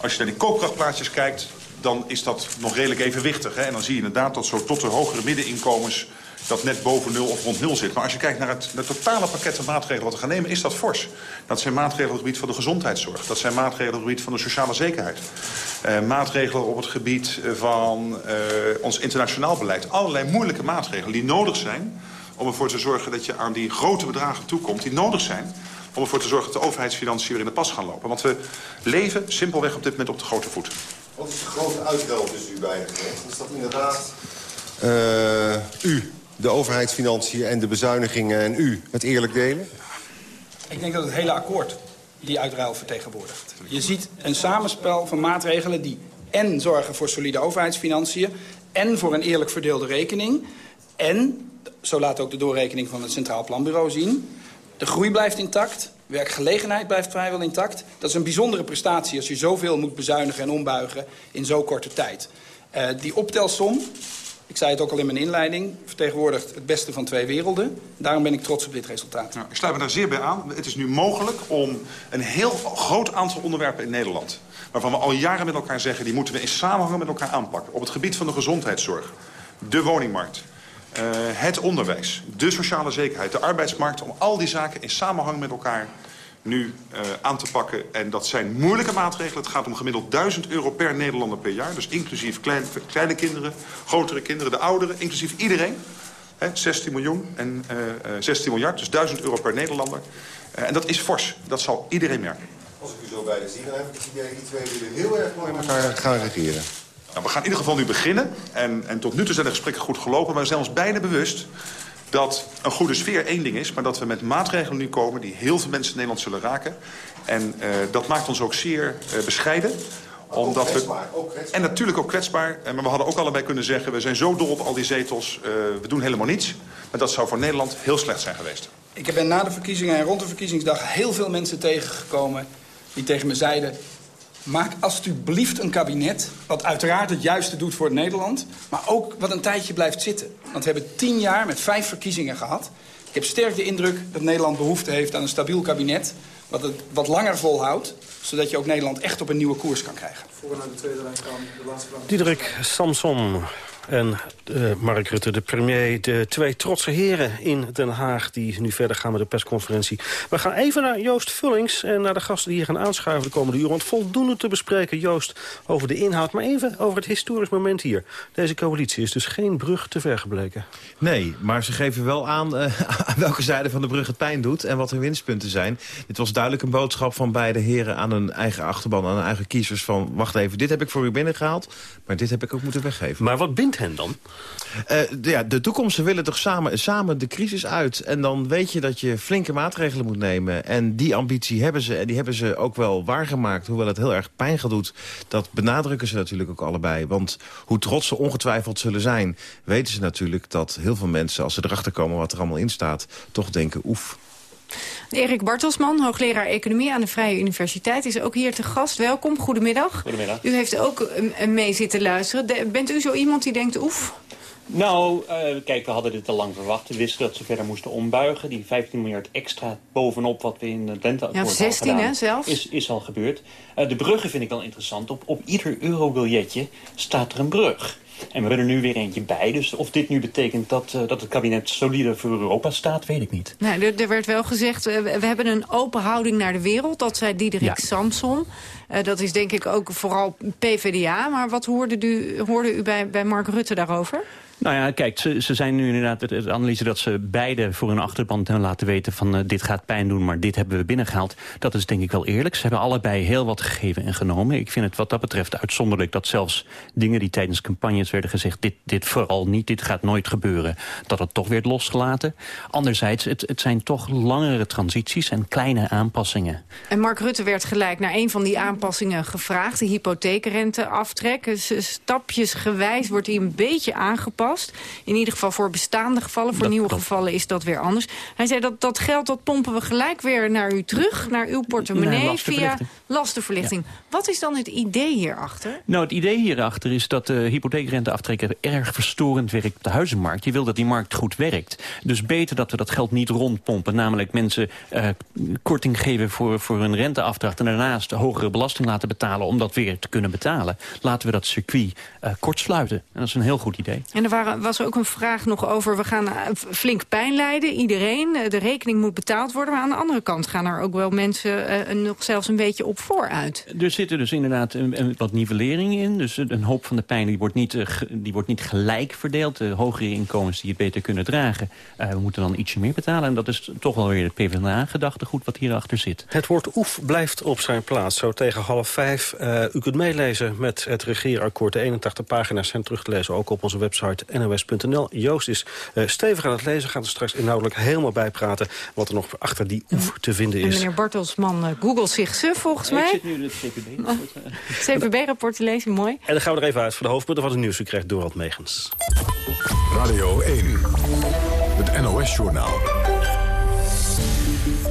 Als je naar die koopkrachtplaatjes kijkt, dan is dat nog redelijk evenwichtig. Hè? En dan zie je inderdaad dat zo tot de hogere middeninkomens dat net boven nul of rond nul zit. Maar als je kijkt naar het, het totale pakket van maatregelen wat we gaan nemen... is dat fors. Dat zijn maatregelen op het gebied van de gezondheidszorg. Dat zijn maatregelen op het gebied van de sociale zekerheid. Uh, maatregelen op het gebied van uh, ons internationaal beleid. Allerlei moeilijke maatregelen die nodig zijn om ervoor te zorgen dat je aan die grote bedragen toekomt... die nodig zijn om ervoor te zorgen dat de overheidsfinanciën weer in de pas gaan lopen. Want we leven simpelweg op dit moment op de grote voeten. Wat is de grote uitruil tussen u beiden? Is dat inderdaad uh, u, de overheidsfinanciën en de bezuinigingen... en u het eerlijk delen? Ik denk dat het hele akkoord die uitruil vertegenwoordigt. Je ziet een samenspel van maatregelen die en zorgen voor solide overheidsfinanciën... en voor een eerlijk verdeelde rekening... en, zo laat ook de doorrekening van het Centraal Planbureau zien... de groei blijft intact, werkgelegenheid blijft vrijwel intact. Dat is een bijzondere prestatie als je zoveel moet bezuinigen en ombuigen in zo korte tijd. Uh, die optelsom, ik zei het ook al in mijn inleiding, vertegenwoordigt het beste van twee werelden. Daarom ben ik trots op dit resultaat. Nou, ik sluit me daar zeer bij aan. Het is nu mogelijk om een heel groot aantal onderwerpen in Nederland... waarvan we al jaren met elkaar zeggen, die moeten we in samenhang met elkaar aanpakken. Op het gebied van de gezondheidszorg, de woningmarkt, uh, het onderwijs, de sociale zekerheid, de arbeidsmarkt... om al die zaken in samenhang met elkaar nu uh, aan te pakken. En dat zijn moeilijke maatregelen. Het gaat om gemiddeld 1000 euro per Nederlander per jaar. Dus inclusief klein, kleine kinderen, grotere kinderen, de ouderen, inclusief iedereen. He, 16 miljoen en uh, 16 miljard, dus 1000 euro per Nederlander. Uh, en dat is fors. Dat zal iedereen merken. Als ik u zo bij de zie, dan heb ik het idee... die twee willen heel erg lang met elkaar gaan regeren. Nou, we gaan in ieder geval nu beginnen. En, en tot nu toe zijn de gesprekken goed gelopen. Maar we zijn ons beide bewust dat een goede sfeer één ding is... maar dat we met maatregelen nu komen die heel veel mensen in Nederland zullen raken. En uh, dat maakt ons ook zeer uh, bescheiden. Omdat we, en natuurlijk ook kwetsbaar. Maar we hadden ook allebei kunnen zeggen... we zijn zo dol op al die zetels, uh, we doen helemaal niets. Maar dat zou voor Nederland heel slecht zijn geweest. Ik ben na de verkiezingen en rond de verkiezingsdag... heel veel mensen tegengekomen die tegen me zeiden... Maak alstublieft een kabinet wat uiteraard het juiste doet voor Nederland... maar ook wat een tijdje blijft zitten. Want we hebben tien jaar met vijf verkiezingen gehad. Ik heb sterk de indruk dat Nederland behoefte heeft aan een stabiel kabinet... wat het wat langer volhoudt, zodat je ook Nederland echt op een nieuwe koers kan krijgen. Voor naar de tweede lijn kan, de laatste vraag. Diederik Samson, en uh, Mark Rutte, de premier, de twee trotse heren in Den Haag... die nu verder gaan met de persconferentie. We gaan even naar Joost Vullings en naar de gasten die hier gaan aanschuiven de komende uur. Want voldoende te bespreken, Joost, over de inhoud. Maar even over het historisch moment hier. Deze coalitie is dus geen brug te ver gebleken. Nee, maar ze geven wel aan, uh, *laughs* aan welke zijde van de brug het pijn doet... en wat hun winstpunten zijn. Dit was duidelijk een boodschap van beide heren aan hun eigen achterban... aan hun eigen kiezers van, wacht even, dit heb ik voor u binnengehaald... maar dit heb ik ook moeten weggeven. Maar wat bindt hen dan? Uh, de, ja, de toekomst, willen toch samen, samen de crisis uit. En dan weet je dat je flinke maatregelen moet nemen. En die ambitie hebben ze. En die hebben ze ook wel waargemaakt. Hoewel het heel erg pijn gaat doet. Dat benadrukken ze natuurlijk ook allebei. Want hoe trots ze ongetwijfeld zullen zijn... weten ze natuurlijk dat heel veel mensen, als ze erachter komen wat er allemaal in staat... toch denken, oef, Erik Bartelsman, hoogleraar Economie aan de Vrije Universiteit... is ook hier te gast. Welkom, goedemiddag. Goedemiddag. U heeft ook mee zitten luisteren. bent u zo iemand die denkt, oef... Nou, uh, kijk, we hadden dit al lang verwacht. We wisten dat ze verder moesten ombuigen. Die 15 miljard extra bovenop wat we in het lenteakkoord ja, 16 gedaan, hè, zelfs? Is, is al gebeurd. Uh, de bruggen vind ik wel interessant. Op, op ieder eurobiljetje staat er een brug. En we hebben er nu weer eentje bij. Dus of dit nu betekent dat, uh, dat het kabinet solide voor Europa staat, weet ik niet. Nou, er, er werd wel gezegd, uh, we hebben een open houding naar de wereld. Dat zei Diederik ja. Samson. Uh, dat is denk ik ook vooral PvdA. Maar wat hoorde u, hoorde u bij, bij Mark Rutte daarover? Nou ja, kijk, ze, ze zijn nu inderdaad het, analyse dat ze beide voor hun achterban laten weten van uh, dit gaat pijn doen, maar dit hebben we binnengehaald. Dat is denk ik wel eerlijk. Ze hebben allebei heel wat gegeven en genomen. Ik vind het wat dat betreft uitzonderlijk dat zelfs dingen die tijdens campagnes werden gezegd, dit, dit vooral niet, dit gaat nooit gebeuren, dat het toch werd losgelaten. Anderzijds, het, het zijn toch langere transities en kleine aanpassingen. En Mark Rutte werd gelijk naar een van die aanpassingen gevraagd, de hypotheekrenteaftrek. Dus stapjesgewijs wordt hij een beetje aangepast. In ieder geval voor bestaande gevallen. Voor nieuwe gevallen is dat weer anders. Hij zei dat dat geld dat pompen we gelijk weer naar u terug. Naar uw portemonnee via lastenverlichting. Wat is dan het idee hierachter? Nou, het idee hierachter is dat de hypotheekrenteaftrekker erg verstorend werkt op de huizenmarkt. Je wil dat die markt goed werkt. Dus beter dat we dat geld niet rondpompen. Namelijk mensen uh, korting geven voor, voor hun renteafdracht... en daarnaast hogere belasting laten betalen om dat weer te kunnen betalen. Laten we dat circuit uh, kort sluiten. En dat is een heel goed idee. En er waren, was ook een vraag nog over... we gaan uh, flink pijn lijden, iedereen. de rekening moet betaald worden. Maar aan de andere kant gaan er ook wel mensen nog zelfs een beetje op vooruit. Er zitten dus inderdaad een, een, wat nivellering in. Dus een hoop van de pijn die wordt niet, die wordt niet gelijk verdeeld. De hogere inkomens die het beter kunnen dragen... we moeten dan ietsje meer betalen. En dat is toch wel weer het PvdA-gedachtegoed wat hierachter zit. Het woord oef blijft op zijn plaats. Zo tegen half vijf. Uh, u kunt meelezen met het regeerakkoord. De 81 pagina's zijn terug te lezen, ook op onze website nos.nl. Joost is uh, stevig aan het lezen. Gaat er straks inhoudelijk helemaal bijpraten... wat er nog achter die oef te vinden is. En meneer Bartelsman uh, googelt zich ze, volgens mij. Ik zit nu het CPB-rapport. *laughs* CPB-rapport te lezen, mooi. En dan gaan we er even uit voor de hoofdpunten van het nieuws. U krijgt Dorald Megens. Radio 1, het NOS-journaal.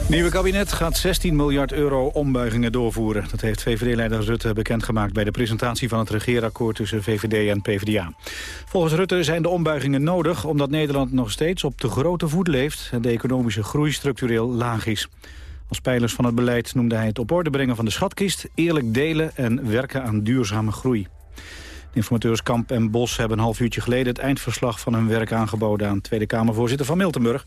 Nieuwe kabinet gaat 16 miljard euro ombuigingen doorvoeren. Dat heeft VVD-leider Rutte bekendgemaakt bij de presentatie van het regeerakkoord tussen VVD en PvdA. Volgens Rutte zijn de ombuigingen nodig omdat Nederland nog steeds op te grote voet leeft en de economische groei structureel laag is. Als pijlers van het beleid noemde hij het op orde brengen van de schatkist, eerlijk delen en werken aan duurzame groei. De informateurs Kamp en Bos hebben een half uurtje geleden het eindverslag van hun werk aangeboden aan Tweede Kamervoorzitter van Miltenburg.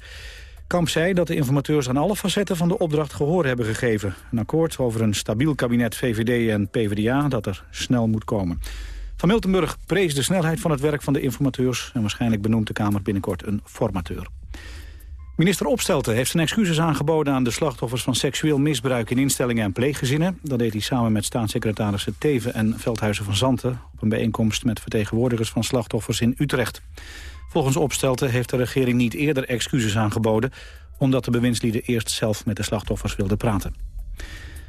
Kamp zei dat de informateurs aan alle facetten van de opdracht gehoor hebben gegeven. Een akkoord over een stabiel kabinet VVD en PvdA dat er snel moet komen. Van Miltenburg prees de snelheid van het werk van de informateurs... en waarschijnlijk benoemt de Kamer binnenkort een formateur. Minister Opstelten heeft zijn excuses aangeboden aan de slachtoffers van seksueel misbruik in instellingen en pleeggezinnen. Dat deed hij samen met staatssecretarissen Teven en Veldhuizen van Zanten op een bijeenkomst met vertegenwoordigers van slachtoffers in Utrecht. Volgens Opstelten heeft de regering niet eerder excuses aangeboden... omdat de bewindslieden eerst zelf met de slachtoffers wilden praten.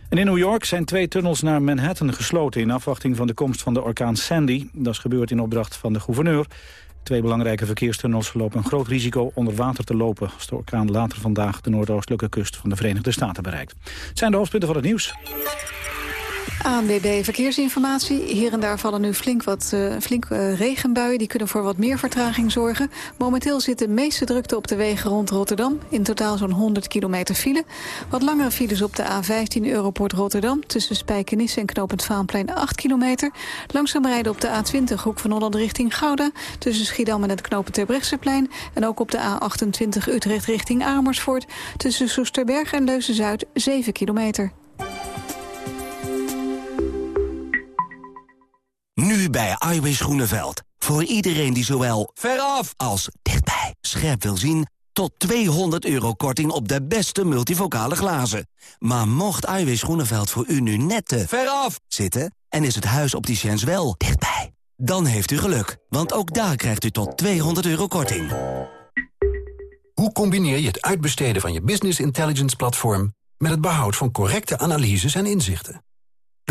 En in New York zijn twee tunnels naar Manhattan gesloten... in afwachting van de komst van de orkaan Sandy. Dat is gebeurd in opdracht van de gouverneur. Twee belangrijke verkeerstunnels lopen een groot risico onder water te lopen... als de orkaan later vandaag de noordoostelijke kust van de Verenigde Staten bereikt. Het zijn de hoofdpunten van het nieuws. ANWB Verkeersinformatie. Hier en daar vallen nu flink wat uh, flink, uh, regenbuien. Die kunnen voor wat meer vertraging zorgen. Momenteel zit de meeste drukte op de wegen rond Rotterdam. In totaal zo'n 100 kilometer file. Wat langere files op de A15 Europort Rotterdam. Tussen Spijkenisse en Knopend Vaanplein 8 kilometer. Langzaam rijden op de A20 Hoek van Holland richting Gouda. Tussen Schiedam en het Knopend Terbrechtseplein. En ook op de A28 Utrecht richting Amersfoort. Tussen Soesterberg en Leuzen-Zuid 7 kilometer. Nu bij Iwis Groeneveld. Voor iedereen die zowel veraf als dichtbij scherp wil zien... tot 200 euro korting op de beste multivocale glazen. Maar mocht Iwis Groeneveld voor u nu net te veraf zitten... en is het huis opticiens wel dichtbij... dan heeft u geluk, want ook daar krijgt u tot 200 euro korting. Hoe combineer je het uitbesteden van je business intelligence platform... met het behoud van correcte analyses en inzichten?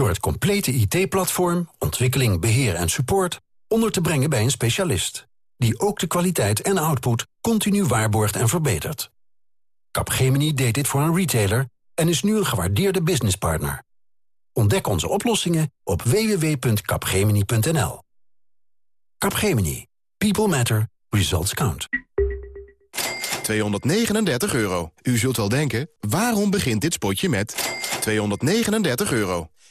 Door het complete IT-platform, ontwikkeling, beheer en support... onder te brengen bij een specialist. Die ook de kwaliteit en output continu waarborgt en verbetert. Capgemini deed dit voor een retailer en is nu een gewaardeerde businesspartner. Ontdek onze oplossingen op www.capgemini.nl. Capgemini. People matter. Results count. 239 euro. U zult wel denken, waarom begint dit spotje met 239 euro?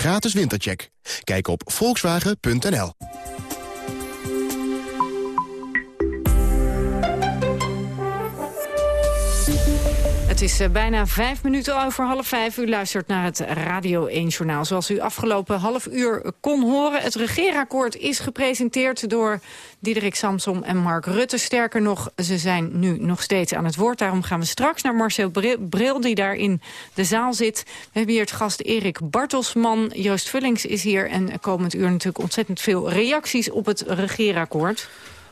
gratis wintercheck. Kijk op volkswagen.nl. Het is eh, bijna vijf minuten over half vijf. U luistert naar het Radio 1-journaal. Zoals u afgelopen half uur kon horen... het regeerakkoord is gepresenteerd door Diederik Samsom en Mark Rutte. Sterker nog, ze zijn nu nog steeds aan het woord. Daarom gaan we straks naar Marcel Bril, die daar in de zaal zit. We hebben hier het gast Erik Bartelsman. Joost Vullings is hier. En komend uur natuurlijk ontzettend veel reacties op het regeerakkoord.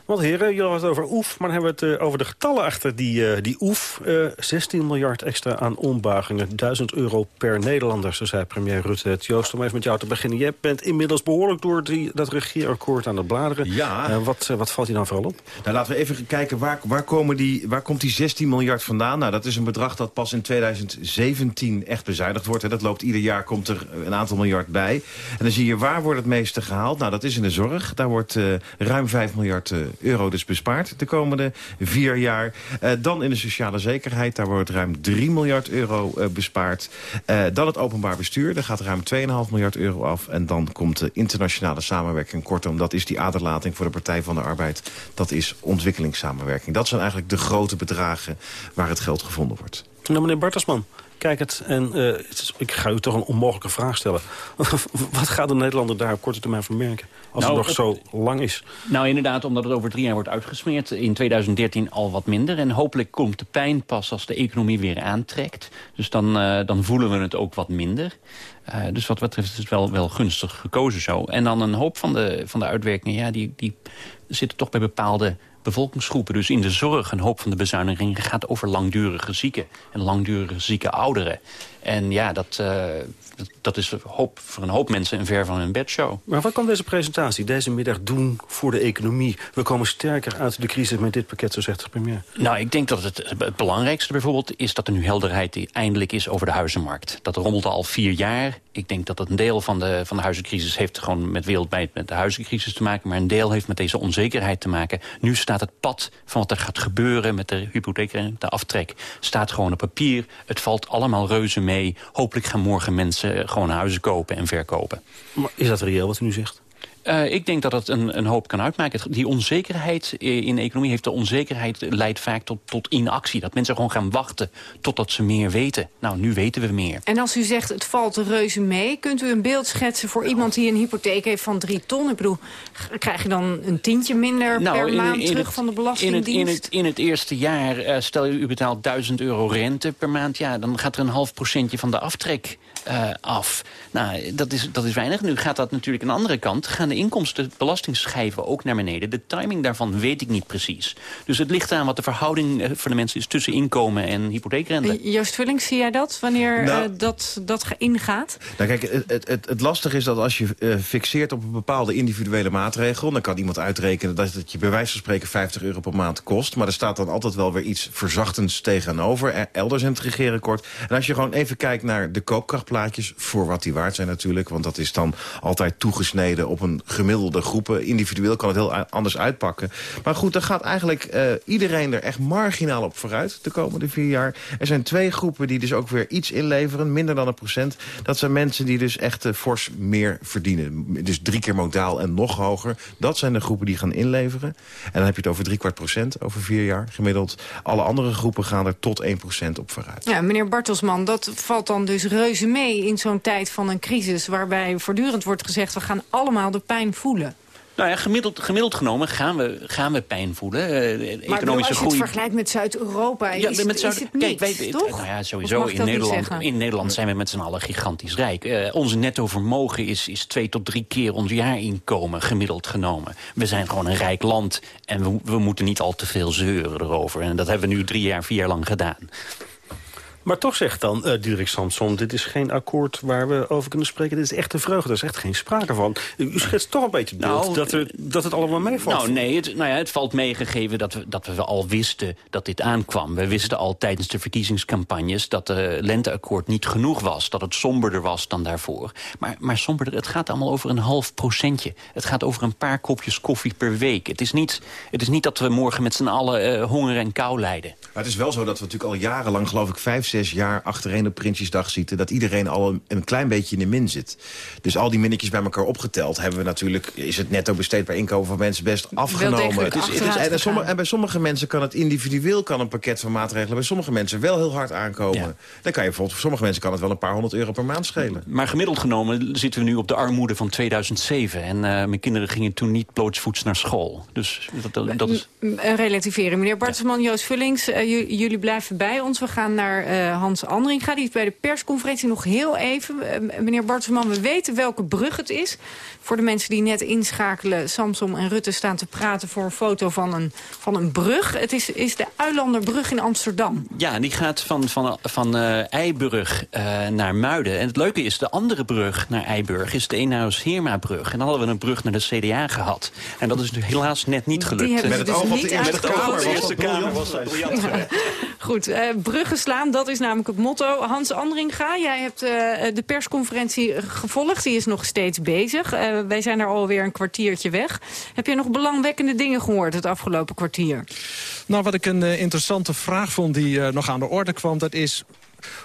Want heren, jullie hadden het over OEF, maar dan hebben we het uh, over de getallen achter die, uh, die OEF. Uh, 16 miljard extra aan ombuigingen, 1000 euro per Nederlander, zo zei premier Rutte. Het Joost, om even met jou te beginnen. Jij bent inmiddels behoorlijk door die, dat regeerakkoord aan het bladeren. Ja. wat, wat valt je dan vooral op? Nou, laten we even kijken, waar, waar, komen die, waar komt die 16 miljard vandaan? Nou, dat is een bedrag dat pas in 2017 echt bezuinigd wordt. Hè. Dat loopt ieder jaar, komt er een aantal miljard bij. En dan zie je, waar wordt het meeste gehaald? Nou, dat is in de zorg. Daar wordt ruim 5 miljard euro dus bespaard de komende vier jaar. Uh, dan in de sociale zekerheid, daar wordt ruim 3 miljard euro uh, bespaard. Uh, dan het openbaar bestuur, daar gaat ruim 2,5 miljard euro af. En dan komt de internationale samenwerking. Kortom, dat is die aderlating voor de Partij van de Arbeid. Dat is ontwikkelingssamenwerking. Dat zijn eigenlijk de grote bedragen waar het geld gevonden wordt. Nou, meneer Bartelsman, kijk het. En uh, het is, ik ga u toch een onmogelijke vraag stellen. *laughs* Wat gaat de Nederlander daar op korte termijn van merken? Als nou, het nog zo lang is. Nou, inderdaad, omdat het over drie jaar wordt uitgesmeerd. In 2013 al wat minder. En hopelijk komt de pijn pas als de economie weer aantrekt. Dus dan, uh, dan voelen we het ook wat minder. Uh, dus wat betreft is het wel, wel gunstig gekozen zo. En dan een hoop van de, van de uitwerkingen, ja, die, die zitten toch bij bepaalde bevolkingsgroepen. Dus in de zorg, een hoop van de bezuinigingen gaat over langdurige zieken. En langdurige zieke ouderen. En ja, dat, uh, dat is hoop, voor een hoop mensen een ver van hun bedshow. Maar wat kan deze presentatie deze middag doen voor de economie? We komen sterker uit de crisis met dit pakket, zo zegt de premier. Nou, ik denk dat het, het belangrijkste bijvoorbeeld is dat er nu helderheid eindelijk is over de huizenmarkt. Dat rommelt al vier jaar. Ik denk dat het een deel van de, van de huizencrisis heeft gewoon met wereldwijd met de huizencrisis te maken. Maar een deel heeft met deze onzekerheid te maken. Nu staat het pad van wat er gaat gebeuren met de hypotheek en de aftrek. Staat gewoon op papier. Het valt allemaal reuze mee. Hopelijk gaan morgen mensen gewoon huizen kopen en verkopen. Maar is dat reëel wat u nu zegt? Uh, ik denk dat het een, een hoop kan uitmaken. Die onzekerheid in de economie heeft de onzekerheid leidt vaak tot, tot inactie. Dat mensen gewoon gaan wachten totdat ze meer weten. Nou, nu weten we meer. En als u zegt het valt reuze mee, kunt u een beeld schetsen voor iemand die een hypotheek heeft van drie ton? Ik bedoel, krijg je dan een tientje minder nou, per in, maand in terug het, van de belastingdienst? In het, in het, in het eerste jaar, uh, stel u betaalt 1000 euro rente per maand, ja, dan gaat er een half procentje van de aftrek uh, af. Nou, dat is, dat is weinig. Nu gaat dat natuurlijk de andere kant. Gaan de inkomsten belastingschijven ook naar beneden. De timing daarvan weet ik niet precies. Dus het ligt aan wat de verhouding eh, voor de mensen is... tussen inkomen en hypotheekrente. Joost Vullings, zie jij dat? Wanneer nou, uh, dat, dat ingaat? Nou kijk, het, het, het lastige is dat als je uh, fixeert op een bepaalde individuele maatregel... dan kan iemand uitrekenen dat het je bij wijze van spreken 50 euro per maand kost. Maar er staat dan altijd wel weer iets verzachtends tegenover. Elders in het regeerakkoord. En als je gewoon even kijkt naar de koopkrachtplaatjes... voor wat die waard zijn natuurlijk. Want dat is dan altijd toegesneden op een gemiddelde groepen. Individueel kan het heel anders uitpakken. Maar goed, daar gaat eigenlijk uh, iedereen er echt marginaal op vooruit de komende vier jaar. Er zijn twee groepen die dus ook weer iets inleveren, minder dan een procent. Dat zijn mensen die dus echt uh, fors meer verdienen. Dus drie keer modaal en nog hoger. Dat zijn de groepen die gaan inleveren. En dan heb je het over drie kwart procent over vier jaar gemiddeld. Alle andere groepen gaan er tot 1 procent op vooruit. Ja, meneer Bartelsman, dat valt dan dus reuze mee in zo'n tijd van een crisis... waarbij voortdurend wordt gezegd, we gaan allemaal de pijn voelen. Nou ja, gemiddeld, gemiddeld genomen gaan we, gaan we pijn voelen. De maar economische als je groei... het vergelijkt met Zuid-Europa, ja, is, met Zuid is het niet, Kijk, wij, toch? Nou ja, sowieso in Nederland, in Nederland zijn we met z'n allen gigantisch rijk. Uh, onze netto vermogen is, is twee tot drie keer ons jaarinkomen gemiddeld genomen. We zijn gewoon een rijk land en we, we moeten niet al te veel zeuren erover. En dat hebben we nu drie jaar, vier jaar lang gedaan. Maar toch zegt dan uh, Diederik Samson... dit is geen akkoord waar we over kunnen spreken. Dit is echt een vreugde, er is echt geen sprake van. U schetst toch een beetje het beeld nou, dat, er, dat het allemaal meevalt. Nou nee, het, nou ja, het valt meegegeven dat we, dat we al wisten dat dit aankwam. We wisten al tijdens de verkiezingscampagnes... dat de lenteakkoord niet genoeg was, dat het somberder was dan daarvoor. Maar, maar somberder, het gaat allemaal over een half procentje. Het gaat over een paar kopjes koffie per week. Het is niet, het is niet dat we morgen met z'n allen uh, honger en kou lijden. Maar het is wel zo dat we natuurlijk al jarenlang, geloof ik, vijf, zes jaar achtereen op Prinsjesdag zitten. Dat iedereen al een, klein beetje in de min zit. Dus al die minnetjes bij elkaar opgeteld hebben we natuurlijk, is het netto besteedbaar inkomen van mensen best afgenomen. Het is, het is, en, sommige, en, bij sommige mensen kan het individueel kan een pakket van maatregelen bij sommige mensen wel heel hard aankomen. Dan kan je bijvoorbeeld, voor sommige mensen kan het wel een paar honderd euro per maand schelen. Maar gemiddeld genomen zitten we nu op de armoede van 2007. En uh, mijn kinderen gingen toen niet blootsvoets naar school. Dus dat, dat is... Relativeren. Meneer Bartelsman, Joost Vullings, uh, jullie blijven bij ons. We gaan naar uh, Hans Andringa. Die is bij de persconferentie nog heel even. Uh, meneer Bartelsman, we weten welke brug het is. Voor de mensen die net inschakelen, Samsom en Rutte staan te praten... voor een foto van een, van een brug. Het is, is de Uilanderbrug in Amsterdam. Ja, die gaat van, van, van uh, Eiburg naar Muiden. En het leuke is, de andere brug naar Eiburg is de Eenhuis-Heerma-brug. En dan hadden we een brug naar de CDA gehad. En dat is helaas net niet gelukt. Met het dus oog op de Eerste Kamer. De Eerste Kamer was briljant Goed, uh, bruggen slaan, dat is namelijk het motto. Hans Andringa, jij hebt uh, de persconferentie gevolgd. Die is nog steeds bezig. Uh, wij zijn er alweer een kwartiertje weg. Heb je nog belangwekkende dingen gehoord het afgelopen kwartier? Nou, wat ik een interessante vraag vond die nog aan de orde kwam... dat is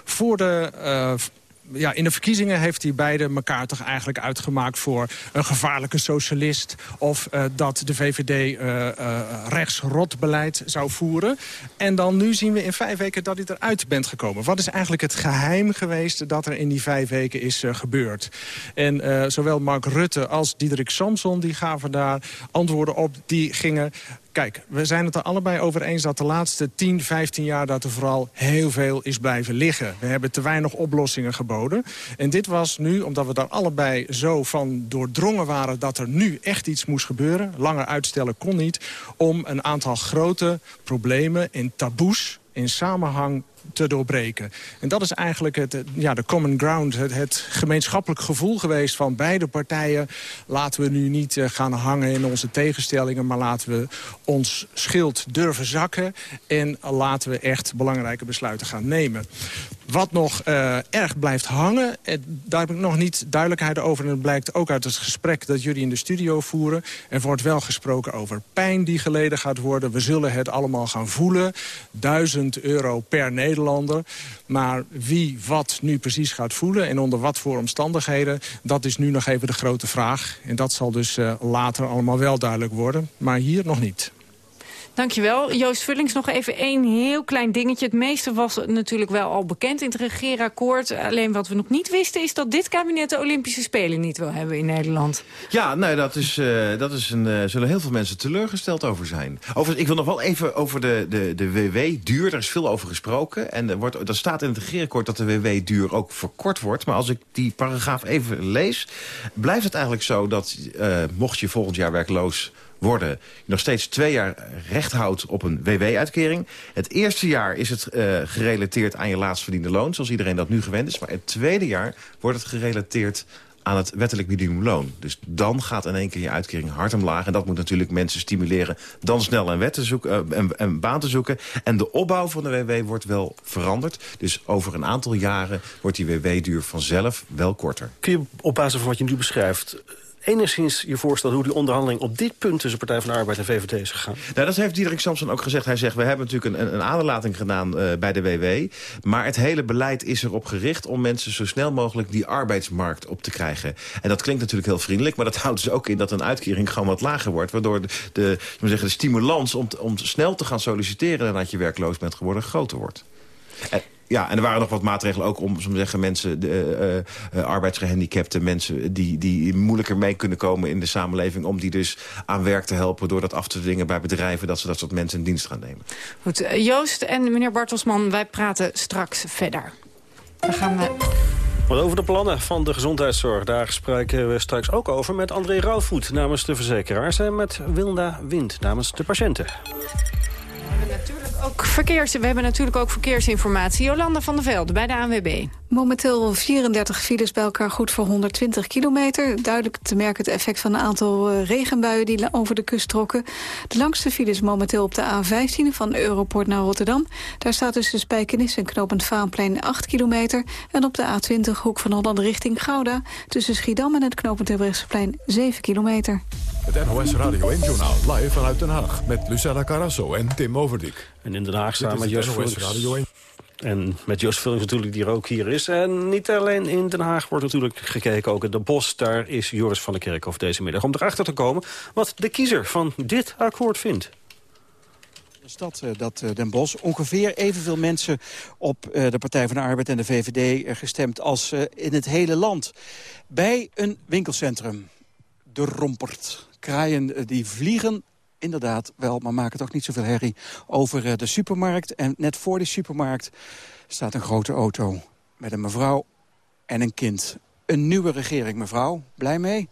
voor de ja, in de verkiezingen heeft hij beide elkaar toch eigenlijk uitgemaakt... voor een gevaarlijke socialist... of uh, dat de VVD uh, uh, rechtsrotbeleid zou voeren. En dan nu zien we in vijf weken dat hij eruit bent gekomen. Wat is eigenlijk het geheim geweest dat er in die vijf weken is gebeurd? En zowel Mark Rutte als Diederik Samson die gaven daar antwoorden op... die gingen Kijk, we zijn het er allebei over eens dat de laatste 10, 15 jaar... dat er vooral heel veel is blijven liggen. We hebben te weinig oplossingen geboden. En dit was nu, omdat we daar allebei zo van doordrongen waren... dat er nu echt iets moest gebeuren, langer uitstellen kon niet... om een aantal grote problemen en taboes in samenhang te doorbreken. En dat is eigenlijk het, ja, de common ground, het, het gemeenschappelijk gevoel geweest van beide partijen. Laten we nu niet uh, gaan hangen in onze tegenstellingen, maar laten we ons schild durven zakken. En laten we echt belangrijke besluiten gaan nemen. Wat nog uh, erg blijft hangen, eh, daar heb ik nog niet duidelijkheid over... en het blijkt ook uit het gesprek dat jullie in de studio voeren. Er wordt wel gesproken over pijn die geleden gaat worden. We zullen het allemaal gaan voelen. Duizend euro per Nederlander. Maar wie wat nu precies gaat voelen en onder wat voor omstandigheden... dat is nu nog even de grote vraag. En dat zal dus uh, later allemaal wel duidelijk worden. Maar hier nog niet. Dankjewel. Joost Vullings, nog even één heel klein dingetje. Het meeste was natuurlijk wel al bekend in het regeerakkoord. Alleen wat we nog niet wisten is dat dit kabinet de Olympische Spelen niet wil hebben in Nederland. Ja, nee, dat is, uh, dat is een, uh, zullen heel veel mensen teleurgesteld over zijn. Overigens, ik wil nog wel even over de, de, de WW-duur. Daar is veel over gesproken. En er, wordt, er staat in het regeerakkoord dat de WW-duur ook verkort wordt. Maar als ik die paragraaf even lees, blijft het eigenlijk zo dat uh, mocht je volgend jaar werkloos worden... nog steeds twee jaar recht houdt op een WW-uitkering. Het eerste jaar is het uh, gerelateerd aan je laatst verdiende loon... zoals iedereen dat nu gewend is. Maar het tweede jaar wordt het gerelateerd aan het wettelijk minimumloon. Dus dan gaat in één keer je uitkering hard omlaag. En dat moet natuurlijk mensen stimuleren dan snel een, wet te zoeken, een, een, baan te zoeken. En de opbouw van de WW wordt wel veranderd. Dus over een aantal jaren wordt die WW-duur vanzelf wel korter. Kun je op basis van wat je nu beschrijft enigszins je voorstellen hoe die onderhandeling op dit punt tussen Partij van de Arbeid en VVD is gegaan? Nou, dat heeft Diederik Samson ook gezegd. Hij zegt, we hebben natuurlijk een, een aderlating gedaan uh, bij de WW. Maar het hele beleid is erop gericht om mensen zo snel mogelijk die arbeidsmarkt op te krijgen. En dat klinkt natuurlijk heel vriendelijk, maar dat *laughs* houdt dus ook in dat een uitkering gewoon wat lager wordt. Waardoor de, de, zeggen, de stimulans om, om snel te gaan solliciteren nadat je werkloos bent geworden groter wordt. En, ja, en er waren nog wat maatregelen ook om, om zeggen, mensen, de, uh, arbeidsgehandicapten, mensen die, die moeilijker mee kunnen komen in de samenleving, om die dus aan werk te helpen door dat af te dwingen bij bedrijven, dat ze dat soort mensen in dienst gaan nemen. Goed, Joost en meneer Bartelsman, wij praten straks verder. Dan gaan we... Wat over de plannen van de gezondheidszorg. Daar spreken we straks ook over met André Rauwvoet namens de verzekeraars... en met Wilda Wind namens de patiënten. Ook verkeers, we hebben natuurlijk ook verkeersinformatie. Jolanda van der Velde bij de ANWB. Momenteel 34 files bij elkaar goed voor 120 kilometer. Duidelijk te merken het effect van een aantal eh, regenbuien die over de kust trokken. De langste file is momenteel op de A15 van Europort naar Rotterdam. Daar staat tussen Spijkenis en Knopend Vaanplein 8 kilometer. En op de A20 hoek van Holland richting Gouda... tussen Schiedam en het Knopend Terbrechtseplein 7 kilometer. Het NOS Radio 1 Journaal live vanuit Den Haag met Lucella Carrasso en Tim Overdijk. En in Den Haag staan met Jos Radio 1. En met Jos Vullings natuurlijk, die er ook hier is. En niet alleen in Den Haag wordt natuurlijk gekeken, ook in de Bos. Daar is Joris van der Kerkhof deze middag om erachter te komen... wat de kiezer van dit akkoord vindt. De stad eh, dat eh, Den Bosch. Ongeveer evenveel mensen op eh, de Partij van de Arbeid en de VVD gestemd als in het hele land. Bij een winkelcentrum. De Rompert. Kraaien die vliegen inderdaad wel, maar maken toch niet zoveel herrie over eh, de supermarkt. En net voor die supermarkt staat een grote auto met een mevrouw en een kind. Een nieuwe regering, mevrouw. Blij mee?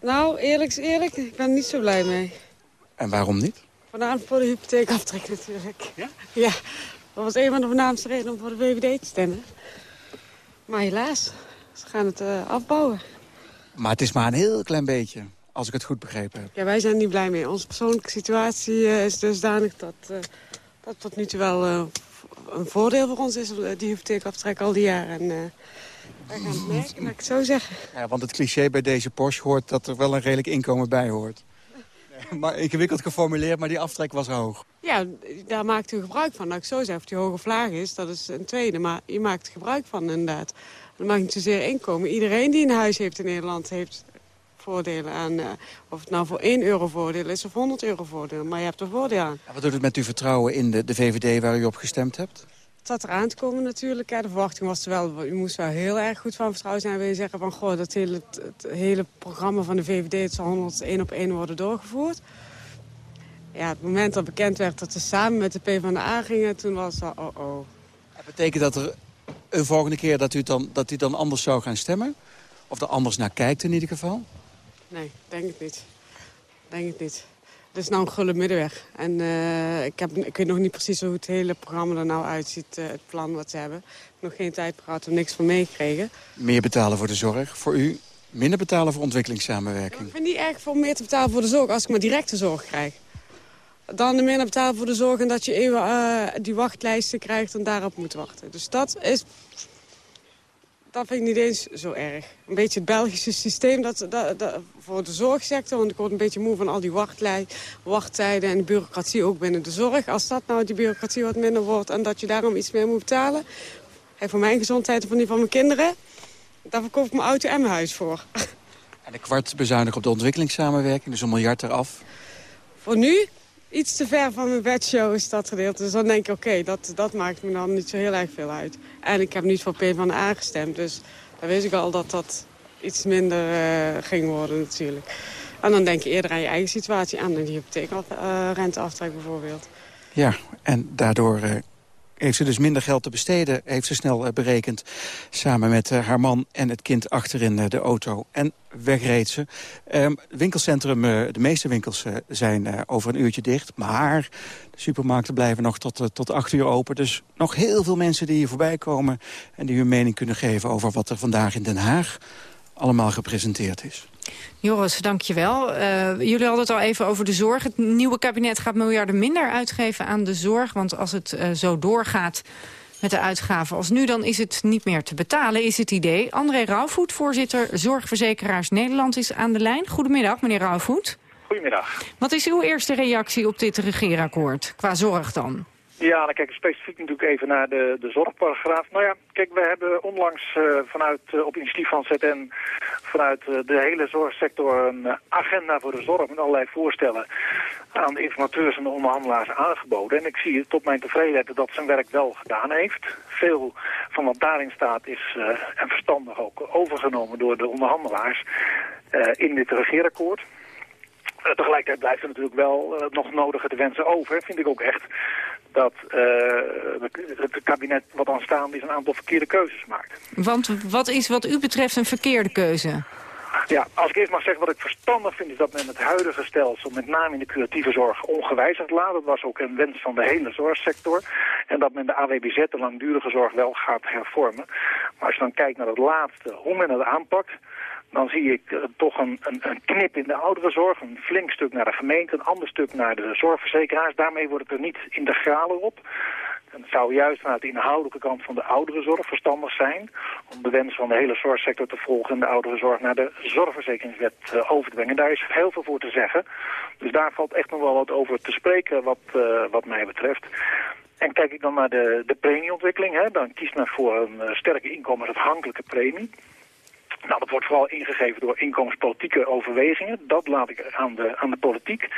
Nou, eerlijk is eerlijk, ik ben er niet zo blij mee. En waarom niet? Voornamelijk voor de hypotheekaftrek natuurlijk. Ja? Ja, dat was een van de voornaamste redenen om voor de VVD te stemmen. Maar helaas, ze gaan het uh, afbouwen. Maar het is maar een heel klein beetje. Als ik het goed begrepen heb. Ja, wij zijn niet blij mee. Onze persoonlijke situatie uh, is dusdanig dat uh, dat tot nu toe wel uh, een voordeel voor ons is. Die hypotheekaftrek al die jaren. En wij gaan het merken, laat ik het zo zeggen. Ja, want het cliché bij deze Porsche hoort dat er wel een redelijk inkomen bij hoort. *laughs* maar ingewikkeld geformuleerd, maar die aftrek was hoog. Ja, daar maakt u gebruik van. Laat ik zo zeggen, of die hoge vlaag is, dat is een tweede. Maar je maakt gebruik van inderdaad. Dat maakt niet zozeer inkomen. Iedereen die een huis heeft in Nederland heeft voordelen aan. Uh, of het nou voor 1 euro voordeel is of 100 euro voordeel. Maar je hebt er voordeel aan. En wat doet het met uw vertrouwen in de, de VVD waar u op gestemd hebt? Het zat eraan te komen natuurlijk. De verwachting was er wel, u moest wel heel erg goed van vertrouwen zijn. Wil je zeggen van, goh, dat hele, het, hele programma van de VVD... het zal 101 op 1 worden doorgevoerd. Ja, het moment dat bekend werd dat ze samen met de PvdA gingen... toen was het oh oh. Dat betekent dat er een volgende keer dat u, dan, dat u dan anders zou gaan stemmen? Of er anders naar kijkt in ieder geval? Nee, denk het niet. Denk het niet. Het is nou een gulle middenweg. En uh, ik, heb, ik weet nog niet precies hoe het hele programma er nou uitziet, uh, het plan wat ze hebben. Ik heb nog geen tijd gehad om niks van meegekregen. Meer betalen voor de zorg voor u, minder betalen voor ontwikkelingssamenwerking. ik vind niet erg voor meer te betalen voor de zorg als ik maar directe zorg krijg. Dan minder betalen voor de zorg en dat je even uh, die wachtlijsten krijgt en daarop moet wachten. Dus dat is dat vind ik niet eens zo erg. Een beetje het Belgische systeem dat, dat, dat, voor de zorgsector. Want ik word een beetje moe van al die wachttijden en de bureaucratie ook binnen de zorg. Als dat nou die bureaucratie wat minder wordt en dat je daarom iets meer moet betalen. En voor mijn gezondheid en van die van mijn kinderen, daar verkoop ik mijn auto en mijn huis voor. En een kwart bezuinig op de ontwikkelingssamenwerking, dus een miljard eraf. Voor nu iets te ver van mijn bedshow is dat gedeelte. Dus dan denk ik, oké, dat, dat maakt me dan niet zo heel erg veel uit. En ik heb niet voor P van A gestemd, dus dan wist ik al dat dat iets minder uh, ging worden natuurlijk. En dan denk je eerder aan je eigen situatie, aan die hypotheekrenteaftrek uh, bijvoorbeeld. Ja, en daardoor uh, heeft ze dus minder geld te besteden, heeft ze snel uh, berekend. Samen met uh, haar man en het kind achterin uh, de auto. En wegreed ze. Um, winkelcentrum, de meeste winkels zijn over een uurtje dicht. Maar de supermarkten blijven nog tot, tot acht uur open. Dus nog heel veel mensen die hier voorbij komen... en die hun mening kunnen geven over wat er vandaag in Den Haag allemaal gepresenteerd is. Joris, dankjewel. Uh, jullie hadden het al even over de zorg. Het nieuwe kabinet gaat miljarden minder uitgeven aan de zorg. Want als het uh, zo doorgaat met de uitgaven als nu... dan is het niet meer te betalen, is het idee. André Rauwvoet, voorzitter Zorgverzekeraars Nederland, is aan de lijn. Goedemiddag, meneer Rauwvoet. Goedemiddag. Wat is uw eerste reactie op dit regeerakkoord, qua zorg dan? Ja, dan kijk ik specifiek natuurlijk even naar de, de zorgparagraaf. Nou ja, kijk, we hebben onlangs uh, vanuit, uh, op initiatief van ZN, vanuit uh, de hele zorgsector een agenda voor de zorg met allerlei voorstellen aan de informateurs en de onderhandelaars aangeboden. En ik zie tot mijn tevredenheid dat zijn werk wel gedaan heeft. Veel van wat daarin staat is, en verstandig ook, overgenomen door de onderhandelaars in dit regeerakkoord. Tegelijkertijd blijft er natuurlijk wel nog nodige te wensen over, vind ik ook echt dat uh, het kabinet wat aanstaande is een aantal verkeerde keuzes maakt. Want wat is wat u betreft een verkeerde keuze? Ja, als ik eerst mag zeggen wat ik verstandig vind... is dat men het huidige stelsel, met name in de curatieve zorg, ongewijzigd laat. Dat was ook een wens van de hele zorgsector. En dat men de AWBZ, de langdurige zorg, wel gaat hervormen. Maar als je dan kijkt naar het laatste, hoe men het aanpakt dan zie ik uh, toch een, een, een, knip in de ouderenzorg, een flink stuk naar de gemeente, een ander stuk naar de zorgverzekeraars. Daarmee wordt het er niet integraler op. Het zou juist vanuit de inhoudelijke kant van de ouderenzorg verstandig zijn... om de wens van de hele zorgsector te volgen en de ouderenzorg naar de zorgverzekeringswet uh, over te brengen. Daar is heel veel voor te zeggen. Dus daar valt echt nog wel wat over te spreken wat, uh, wat mij betreft. En kijk ik dan naar de, de premieontwikkeling, hè, dan kiest men voor een sterke inkomensafhankelijke premie. Nou, dat wordt vooral ingegeven door inkomenspolitieke overwegingen. Dat laat ik aan de, aan de politiek.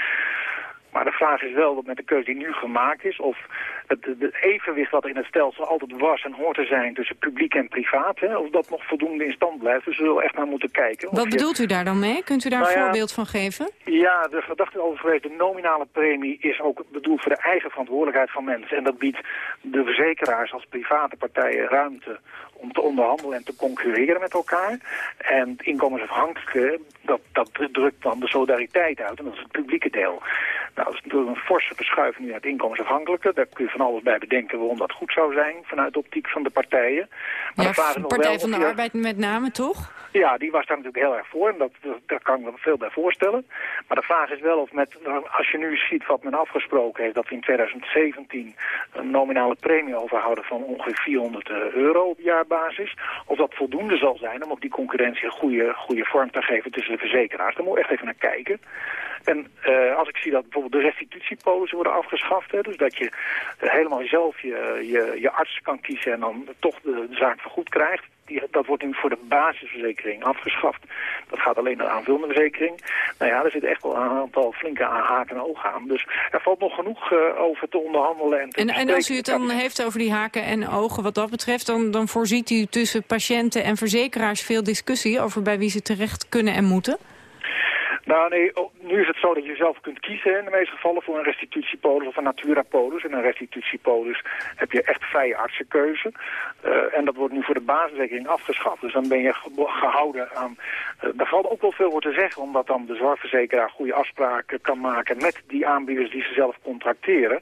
Maar de vraag is wel, met de keuze die nu gemaakt is... of het, het evenwicht wat er in het stelsel altijd was en hoort te zijn... tussen publiek en privaat, hè, of dat nog voldoende in stand blijft. Dus we zullen echt naar moeten kijken. Wat bedoelt u daar dan mee? Kunt u daar nou een ja, voorbeeld van geven? Ja, de gedachte over geweest, de nominale premie is ook bedoeld voor de eigen verantwoordelijkheid van mensen. En dat biedt de verzekeraars als private partijen ruimte om te onderhandelen en te concurreren met elkaar. En het inkomensafhankelijke, dat, dat drukt dan de solidariteit uit. En dat is het publieke deel. Nou, dat is natuurlijk een forse verschuiving naar het inkomensafhankelijke. Daar kun je van alles bij bedenken waarom dat goed zou zijn vanuit de optiek van de partijen. Maar ja, de Partij wel van de Arbeid met name, toch? ja, die was daar natuurlijk heel erg voor. En dat, dat, daar kan ik me veel bij voorstellen. Maar de vraag is wel of met, als je nu ziet wat men afgesproken heeft... dat we in 2017 een nominale premie overhouden van ongeveer 400 euro op jaarbasis... of dat voldoende zal zijn om ook die concurrentie een goede, goede vorm te geven tussen de verzekeraars. Daar moet je echt even naar kijken. En eh, als ik zie dat bijvoorbeeld de restitutiepolissen worden afgeschaft... Hè, dus dat je eh, helemaal zelf je, je, je arts kan kiezen en dan toch de, de zaak vergoed krijgt... Die, dat wordt nu voor de basisverzekering afgeschaft. Dat gaat alleen naar de aanvullende verzekering. Nou ja, er zit echt wel een aantal flinke haken en ogen aan. Dus er valt nog genoeg eh, over te onderhandelen. En, te En, en als u het dan heeft over die haken en ogen wat dat betreft... dan, dan voorziet u tussen patiënten en verzekeraars veel discussie... over bij wie ze terecht kunnen en moeten? Nou nee, oh, nu is het zo dat je zelf kunt kiezen in de meeste gevallen voor een restitutiepolis of een naturapolis. En een restitutiepolis heb je echt vrije artsenkeuze. Eh, en dat wordt nu voor de basisverzekering afgeschaft. Dus dan ben je ge- gehouden aan... eh, daar valt ook wel veel voor te zeggen, omdat dan de zorgverzekeraar goede afspraken kan maken met die aanbieders die ze zelf contracteren.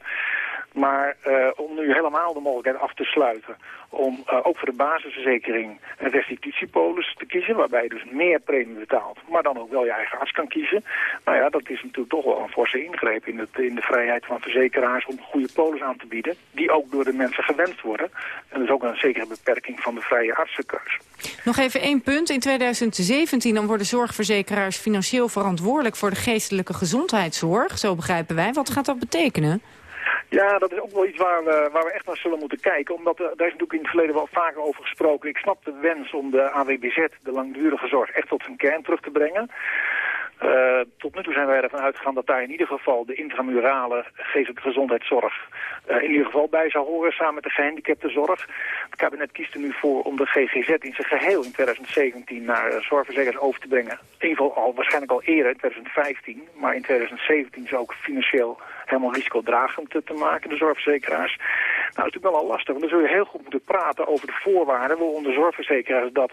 Maar eh, om nu helemaal de mogelijkheid af te sluiten om eh, ook voor de basisverzekering een restitutiepolis te kiezen, waarbij je dus meer premie betaalt, maar dan ook wel je eigen arts kan kiezen. Nou ja, dat is natuurlijk toch wel een forse ingreep in, het, in de vrijheid van verzekeraars om goede polis aan te bieden, die ook door de mensen gewenst worden. En dus ook een zekere beperking van de vrije artsenkeus. Nog even één punt. In 2017 dan worden zorgverzekeraars financieel verantwoordelijk... voor de geestelijke gezondheidszorg, zo begrijpen wij. Wat gaat dat betekenen? Ja, dat is ook wel iets waar we, waar we echt naar zullen moeten kijken. Omdat er, daar is natuurlijk in het verleden wel vaker over gesproken. Ik snap de wens om de AWBZ, de langdurige zorg, echt tot zijn kern terug te brengen. Uh, tot nu toe zijn wij ervan uitgegaan dat daar in ieder geval de intramurale geestelijke gezondheidszorg uh, in ieder geval bij zou horen, samen met de gehandicaptenzorg. Het kabinet kiest er nu voor om de GGZ in zijn geheel in 2017 naar zorgverzekeraars over te brengen. In ieder geval al, waarschijnlijk al eerder, in 2015, maar in 2017 zou ook financieel helemaal risicodragend te, maken, de zorgverzekeraars. Nou, dat is natuurlijk wel al lastig, want dan zul je heel goed moeten praten over de voorwaarden waaronder zorgverzekeraars dat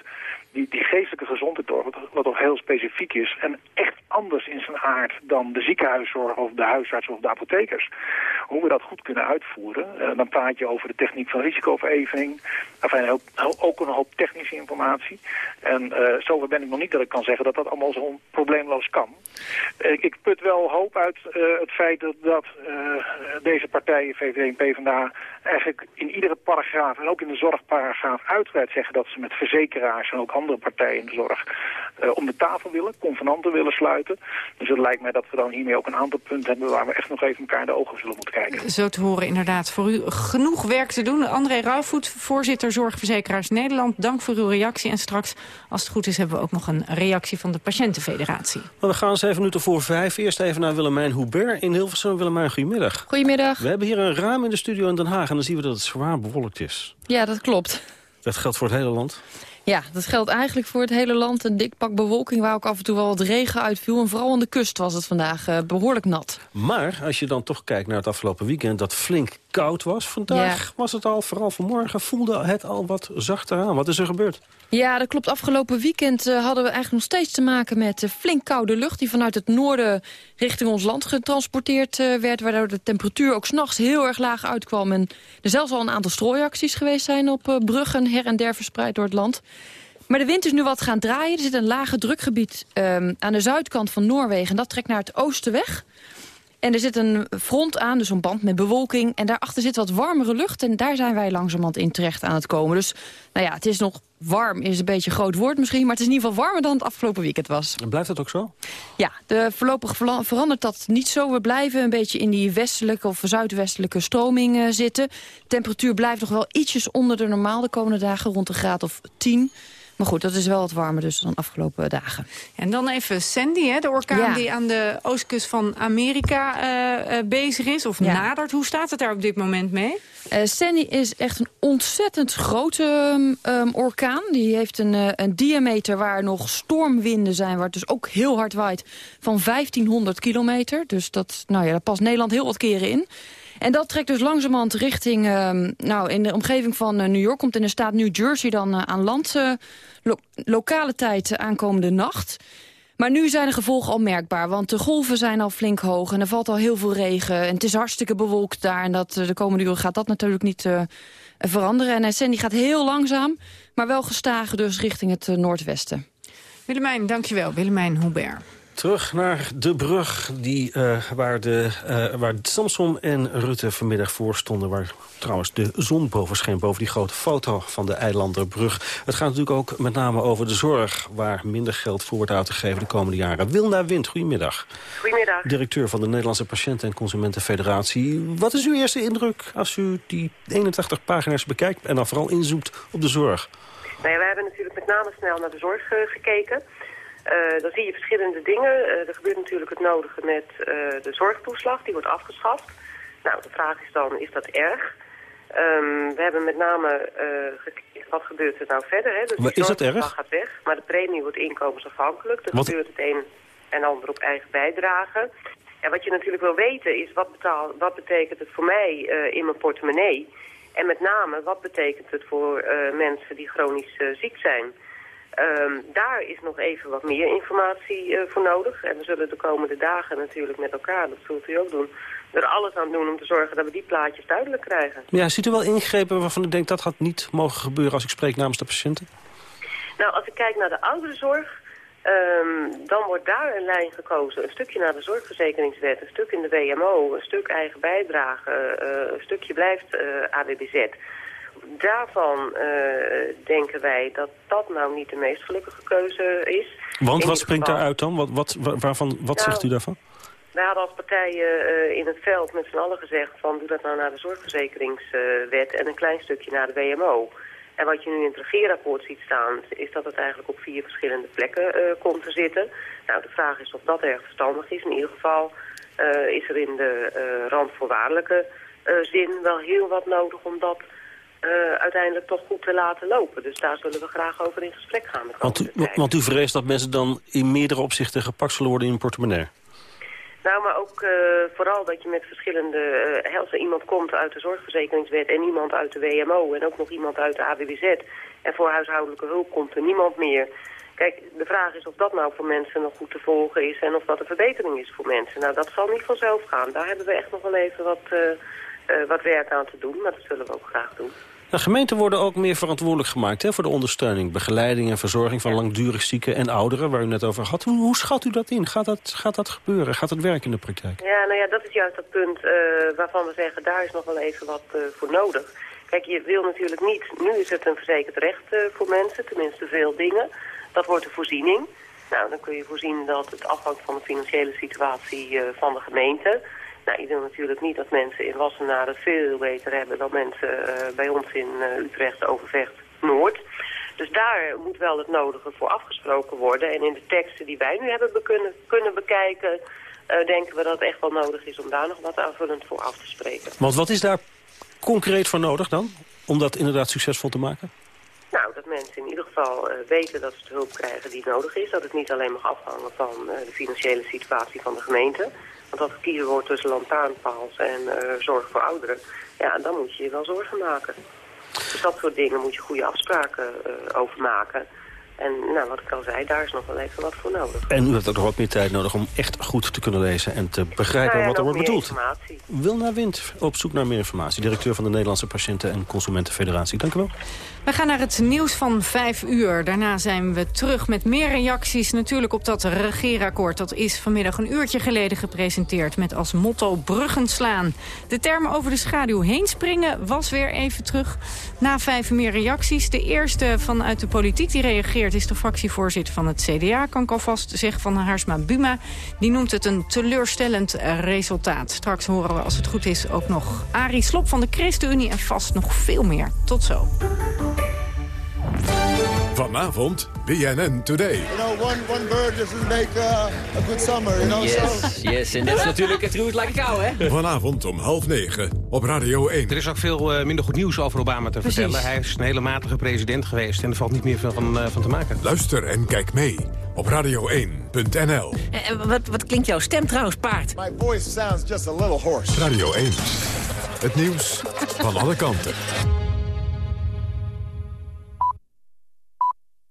die, die geestelijke gezondheidszorg, wat, toch heel specifiek is en echt anders in zijn aard dan de ziekenhuiszorg of de huisarts of de apothekers. Hoe we dat goed kunnen uitvoeren, uh, dan praat je over de techniek van risicoverevening, enfin, ook een hoop technische informatie. En uh, zover ben ik nog niet dat ik kan zeggen dat dat allemaal zo probleemloos kan. Ik put wel hoop uit het feit dat, dat deze partijen, VVD en PvdA, eigenlijk in iedere paragraaf en ook in de zorgparagraaf uitgebreid zeggen dat ze met verzekeraars en ook andere partijen in de zorg uh, om de tafel willen, convenanten willen sluiten. Dus het lijkt mij dat we dan hiermee ook een aantal punten hebben waar we echt nog even elkaar in de ogen zullen moeten kijken. Zo te horen inderdaad. Voor u genoeg werk te doen. André Rauwvoet, voorzitter Zorgverzekeraars Nederland. Dank voor uw reactie. En straks, als het goed is, hebben we ook nog een reactie van de Patiëntenfederatie. Nou, we gaan zeven minuten voor vijf. Eerst even naar Willemijn Hubert in Hilversum. Willemijn, goedemiddag. Goedemiddag. We hebben hier een raam in de studio in Den Haag en dan zien we dat het zwaar bewolkt is. Ja, dat klopt. Dat geldt voor het hele land? Ja, dat geldt eigenlijk voor het hele land. Een dik pak bewolking waar ook af en toe wel wat regen uitviel. En vooral aan de kust was het vandaag uh, behoorlijk nat. Maar als je dan toch kijkt naar het afgelopen weekend... dat flink koud was. Vandaag was het al, vooral vanmorgen, voelde het al wat zachter aan. Wat is er gebeurd? Ja, dat klopt. Afgelopen weekend uh, hadden we eigenlijk nog steeds te maken met uh, flink koude lucht... die vanuit het noorden richting ons land getransporteerd uh, werd... waardoor de temperatuur ook s'nachts heel erg laag uitkwam. En er zelfs al een aantal strooiacties geweest zijn op bruggen... her en der verspreid door het land. Maar de wind is nu wat gaan draaien. Er zit een lage drukgebied um, aan de zuidkant van Noorwegen. En dat trekt naar het oosten weg. En er zit een front aan, dus een band met bewolking. En daarachter zit wat warmere lucht. En daar zijn wij langzamerhand in terecht aan het komen. Dus nou ja, het is nog warm, is een beetje een groot woord misschien. Maar het is in ieder geval warmer dan het afgelopen weekend was. En blijft dat ook zo? Ja, de, voorlopig verandert dat niet zo. We blijven een beetje in die westelijke of zuidwestelijke stroming uh, zitten. De temperatuur blijft nog wel ietsjes onder de normaal de komende dagen. Rond een graad of 10. Maar goed, dat is wel wat warmer dus dan afgelopen dagen. En dan even Sandy, hè, de orkaan ja. die aan de oostkust van Amerika uh, uh, bezig is. Of ja. nadert. Hoe staat het daar op dit moment mee? Uh, Sandy is echt een ontzettend grote um, orkaan. Die heeft een, uh, een diameter waar nog stormwinden zijn... waar het dus ook heel hard waait, van 1500 kilometer. Dus dat, nou ja, daar past Nederland heel wat keren in. En dat trekt dus langzamerhand richting, uh, nou, in de omgeving van uh, New York... komt in de staat New Jersey dan uh, aan land, lo lokale tijd aankomende nacht. Maar nu zijn de gevolgen al merkbaar, want de golven zijn al flink hoog... en er valt al heel veel regen en het is hartstikke bewolkt daar... en dat, de komende uren gaat dat natuurlijk niet veranderen. En Sandy gaat heel langzaam, maar wel gestagen dus richting het noordwesten. Willemijn, dankjewel. Willemijn Hubert. Terug naar de brug die, uh, waar, de, uh, waar Samson en Rutte vanmiddag voor stonden... waar trouwens de zon boven scheen, boven die grote foto van de Eilanderbrug. Het gaat natuurlijk ook met name over de zorg... waar minder geld voor wordt uitgegeven de komende jaren. Wilna Wind, goedemiddag. Goedemiddag. Directeur van de Nederlandse Patiënten- en Consumentenfederatie. Wat is uw eerste indruk als u die 81 pagina's bekijkt... en dan vooral inzoekt op de zorg? Nou ja, wij hebben natuurlijk met name snel naar de zorg uh, gekeken... Uh, dan zie je verschillende dingen. Uh, er gebeurt natuurlijk het nodige met uh, de zorgtoeslag, die wordt afgeschaft. Nou, de vraag is dan, is dat erg? Um, we hebben met name gekeken, wat gebeurt er nou verder? Hè? Dus maar is dat erg? gaat weg, maar de premie wordt inkomensafhankelijk. Er wat? gebeurt het een en ander op eigen bijdrage. En wat je natuurlijk wil weten is, wat, betaal, wat betekent het voor mij in mijn portemonnee? En met name, wat betekent het voor mensen die chronisch ziek zijn? Um, daar is nog even wat meer informatie uh, voor nodig. En we zullen de komende dagen natuurlijk met elkaar, dat zult u ook doen... er alles aan doen om te zorgen dat we die plaatjes duidelijk krijgen. Ja, ziet u wel ingrepen waarvan u denkt dat had niet mogen gebeuren... als ik spreek namens de patiënten? Nou, als ik kijk naar de ouderenzorg... Um, dan wordt daar een lijn gekozen. Een stukje naar de zorgverzekeringswet, een stuk in de WMO... een stuk eigen bijdrage, uh, een stukje blijft uh, AWBZ daarvan uh, denken wij dat dat nou niet de meest gelukkige keuze is. Want wat springt daaruit dan? Wat, wat, waarvan, wat nou, zegt u daarvan? Wij hadden als partijen uh, in het veld met z'n allen gezegd van doe dat nou naar de zorgverzekeringswet en een klein stukje naar de WMO. En wat je nu in het regeerakkoord ziet staan, is dat het eigenlijk op vier verschillende plekken uh, komt te zitten. Nou, de vraag is of dat erg verstandig is. In ieder geval uh, is er in de randvoorwaardelijke zin wel heel wat nodig om dat uh, uiteindelijk toch goed te laten lopen. Dus daar zullen we graag over in gesprek gaan. Want u, want u vreest dat mensen dan in meerdere opzichten gepakt zullen worden in hun portemonnee? Nou, maar ook uh, vooral dat je met verschillende... Uh, als er iemand komt uit de zorgverzekeringswet en iemand uit de WMO... en ook nog iemand uit de AWBZ en voor huishoudelijke hulp komt er niemand meer... Kijk, de vraag is of dat nou voor mensen nog goed te volgen is... en of dat een verbetering is voor mensen. Nou, dat zal niet vanzelf gaan. Daar hebben we echt nog wel even wat, uh, wat werk aan te doen, maar dat zullen we ook graag doen. De gemeenten worden ook meer verantwoordelijk gemaakt hè, voor de ondersteuning, begeleiding en verzorging van langdurig zieken en ouderen, waar u net over had. Hoe, hoe schat u dat in? Gaat dat, gaat dat gebeuren? Gaat dat werken in de praktijk? Ja, nou ja, dat is juist dat punt uh, waarvan we zeggen, daar is nog wel even wat uh, voor nodig. Kijk, je wil natuurlijk niet, nu is het een verzekerd recht uh, voor mensen, tenminste veel dingen. Dat wordt de voorziening. Nou, dan kun je voorzien dat het afhangt van de financiële situatie van de gemeente. Nou, je wil natuurlijk niet dat mensen in Wassenaar het veel beter hebben dan mensen uh, bij ons in uh, Utrecht, Overvecht, Noord. Dus daar moet wel het nodige voor afgesproken worden. En in de teksten die wij nu hebben be kunnen, kunnen bekijken, uh, denken we dat het echt wel nodig is om daar nog wat aanvullend voor af te spreken. Want wat is daar concreet voor nodig dan, om dat inderdaad succesvol te maken? Nou, dat mensen in ieder geval weten dat ze de hulp krijgen die nodig is. Dat het niet alleen mag afhangen van de financiële situatie van de gemeente. Want als het kiezen wordt tussen lantaarnpaals en zorg voor ouderen... ja, dan moet je je wel zorgen maken. Dus dat soort dingen moet je goede afspraken over maken... En nou, wat ik al zei, daar is nog wel even wat voor nodig. En u hebt ook nog wat meer tijd nodig om echt goed te kunnen lezen... en te begrijpen nou wat er wordt bedoeld. Informatie. Wilna Wind, op zoek naar meer informatie. Directeur van de Nederlandse Patiënten- en Consumentenfederatie. Dank u wel. We gaan naar het nieuws van vijf uur. Daarna zijn we terug met meer reacties natuurlijk op dat regeerakkoord. Dat is vanmiddag een uurtje geleden gepresenteerd met als motto bruggen slaan. De term over de schaduw heen springen was weer even terug. Na vijf meer reacties. De eerste vanuit de politiek die reageert is de fractievoorzitter van het CDA. Kan ik alvast zeggen van Haarsma Buma. Die noemt het een teleurstellend resultaat. Straks horen we als het goed is ook nog Arie Slop van de ChristenUnie en vast nog veel meer. Tot zo. Vanavond, BNN Today. You know, one, one bird doesn't make uh, a good summer, you know, yes, so... Yes, en dat is natuurlijk het roert a cow, hè? Vanavond om half negen op Radio 1. Er is ook veel uh, minder goed nieuws over Obama te Precies. vertellen. Hij is een hele matige president geweest en er valt niet meer veel van, uh, van te maken. Luister en kijk mee op radio1.nl. Uh, wat, wat klinkt jouw stem trouwens, paard? My voice sounds just a little hoarse. Radio 1. Het nieuws van alle kanten.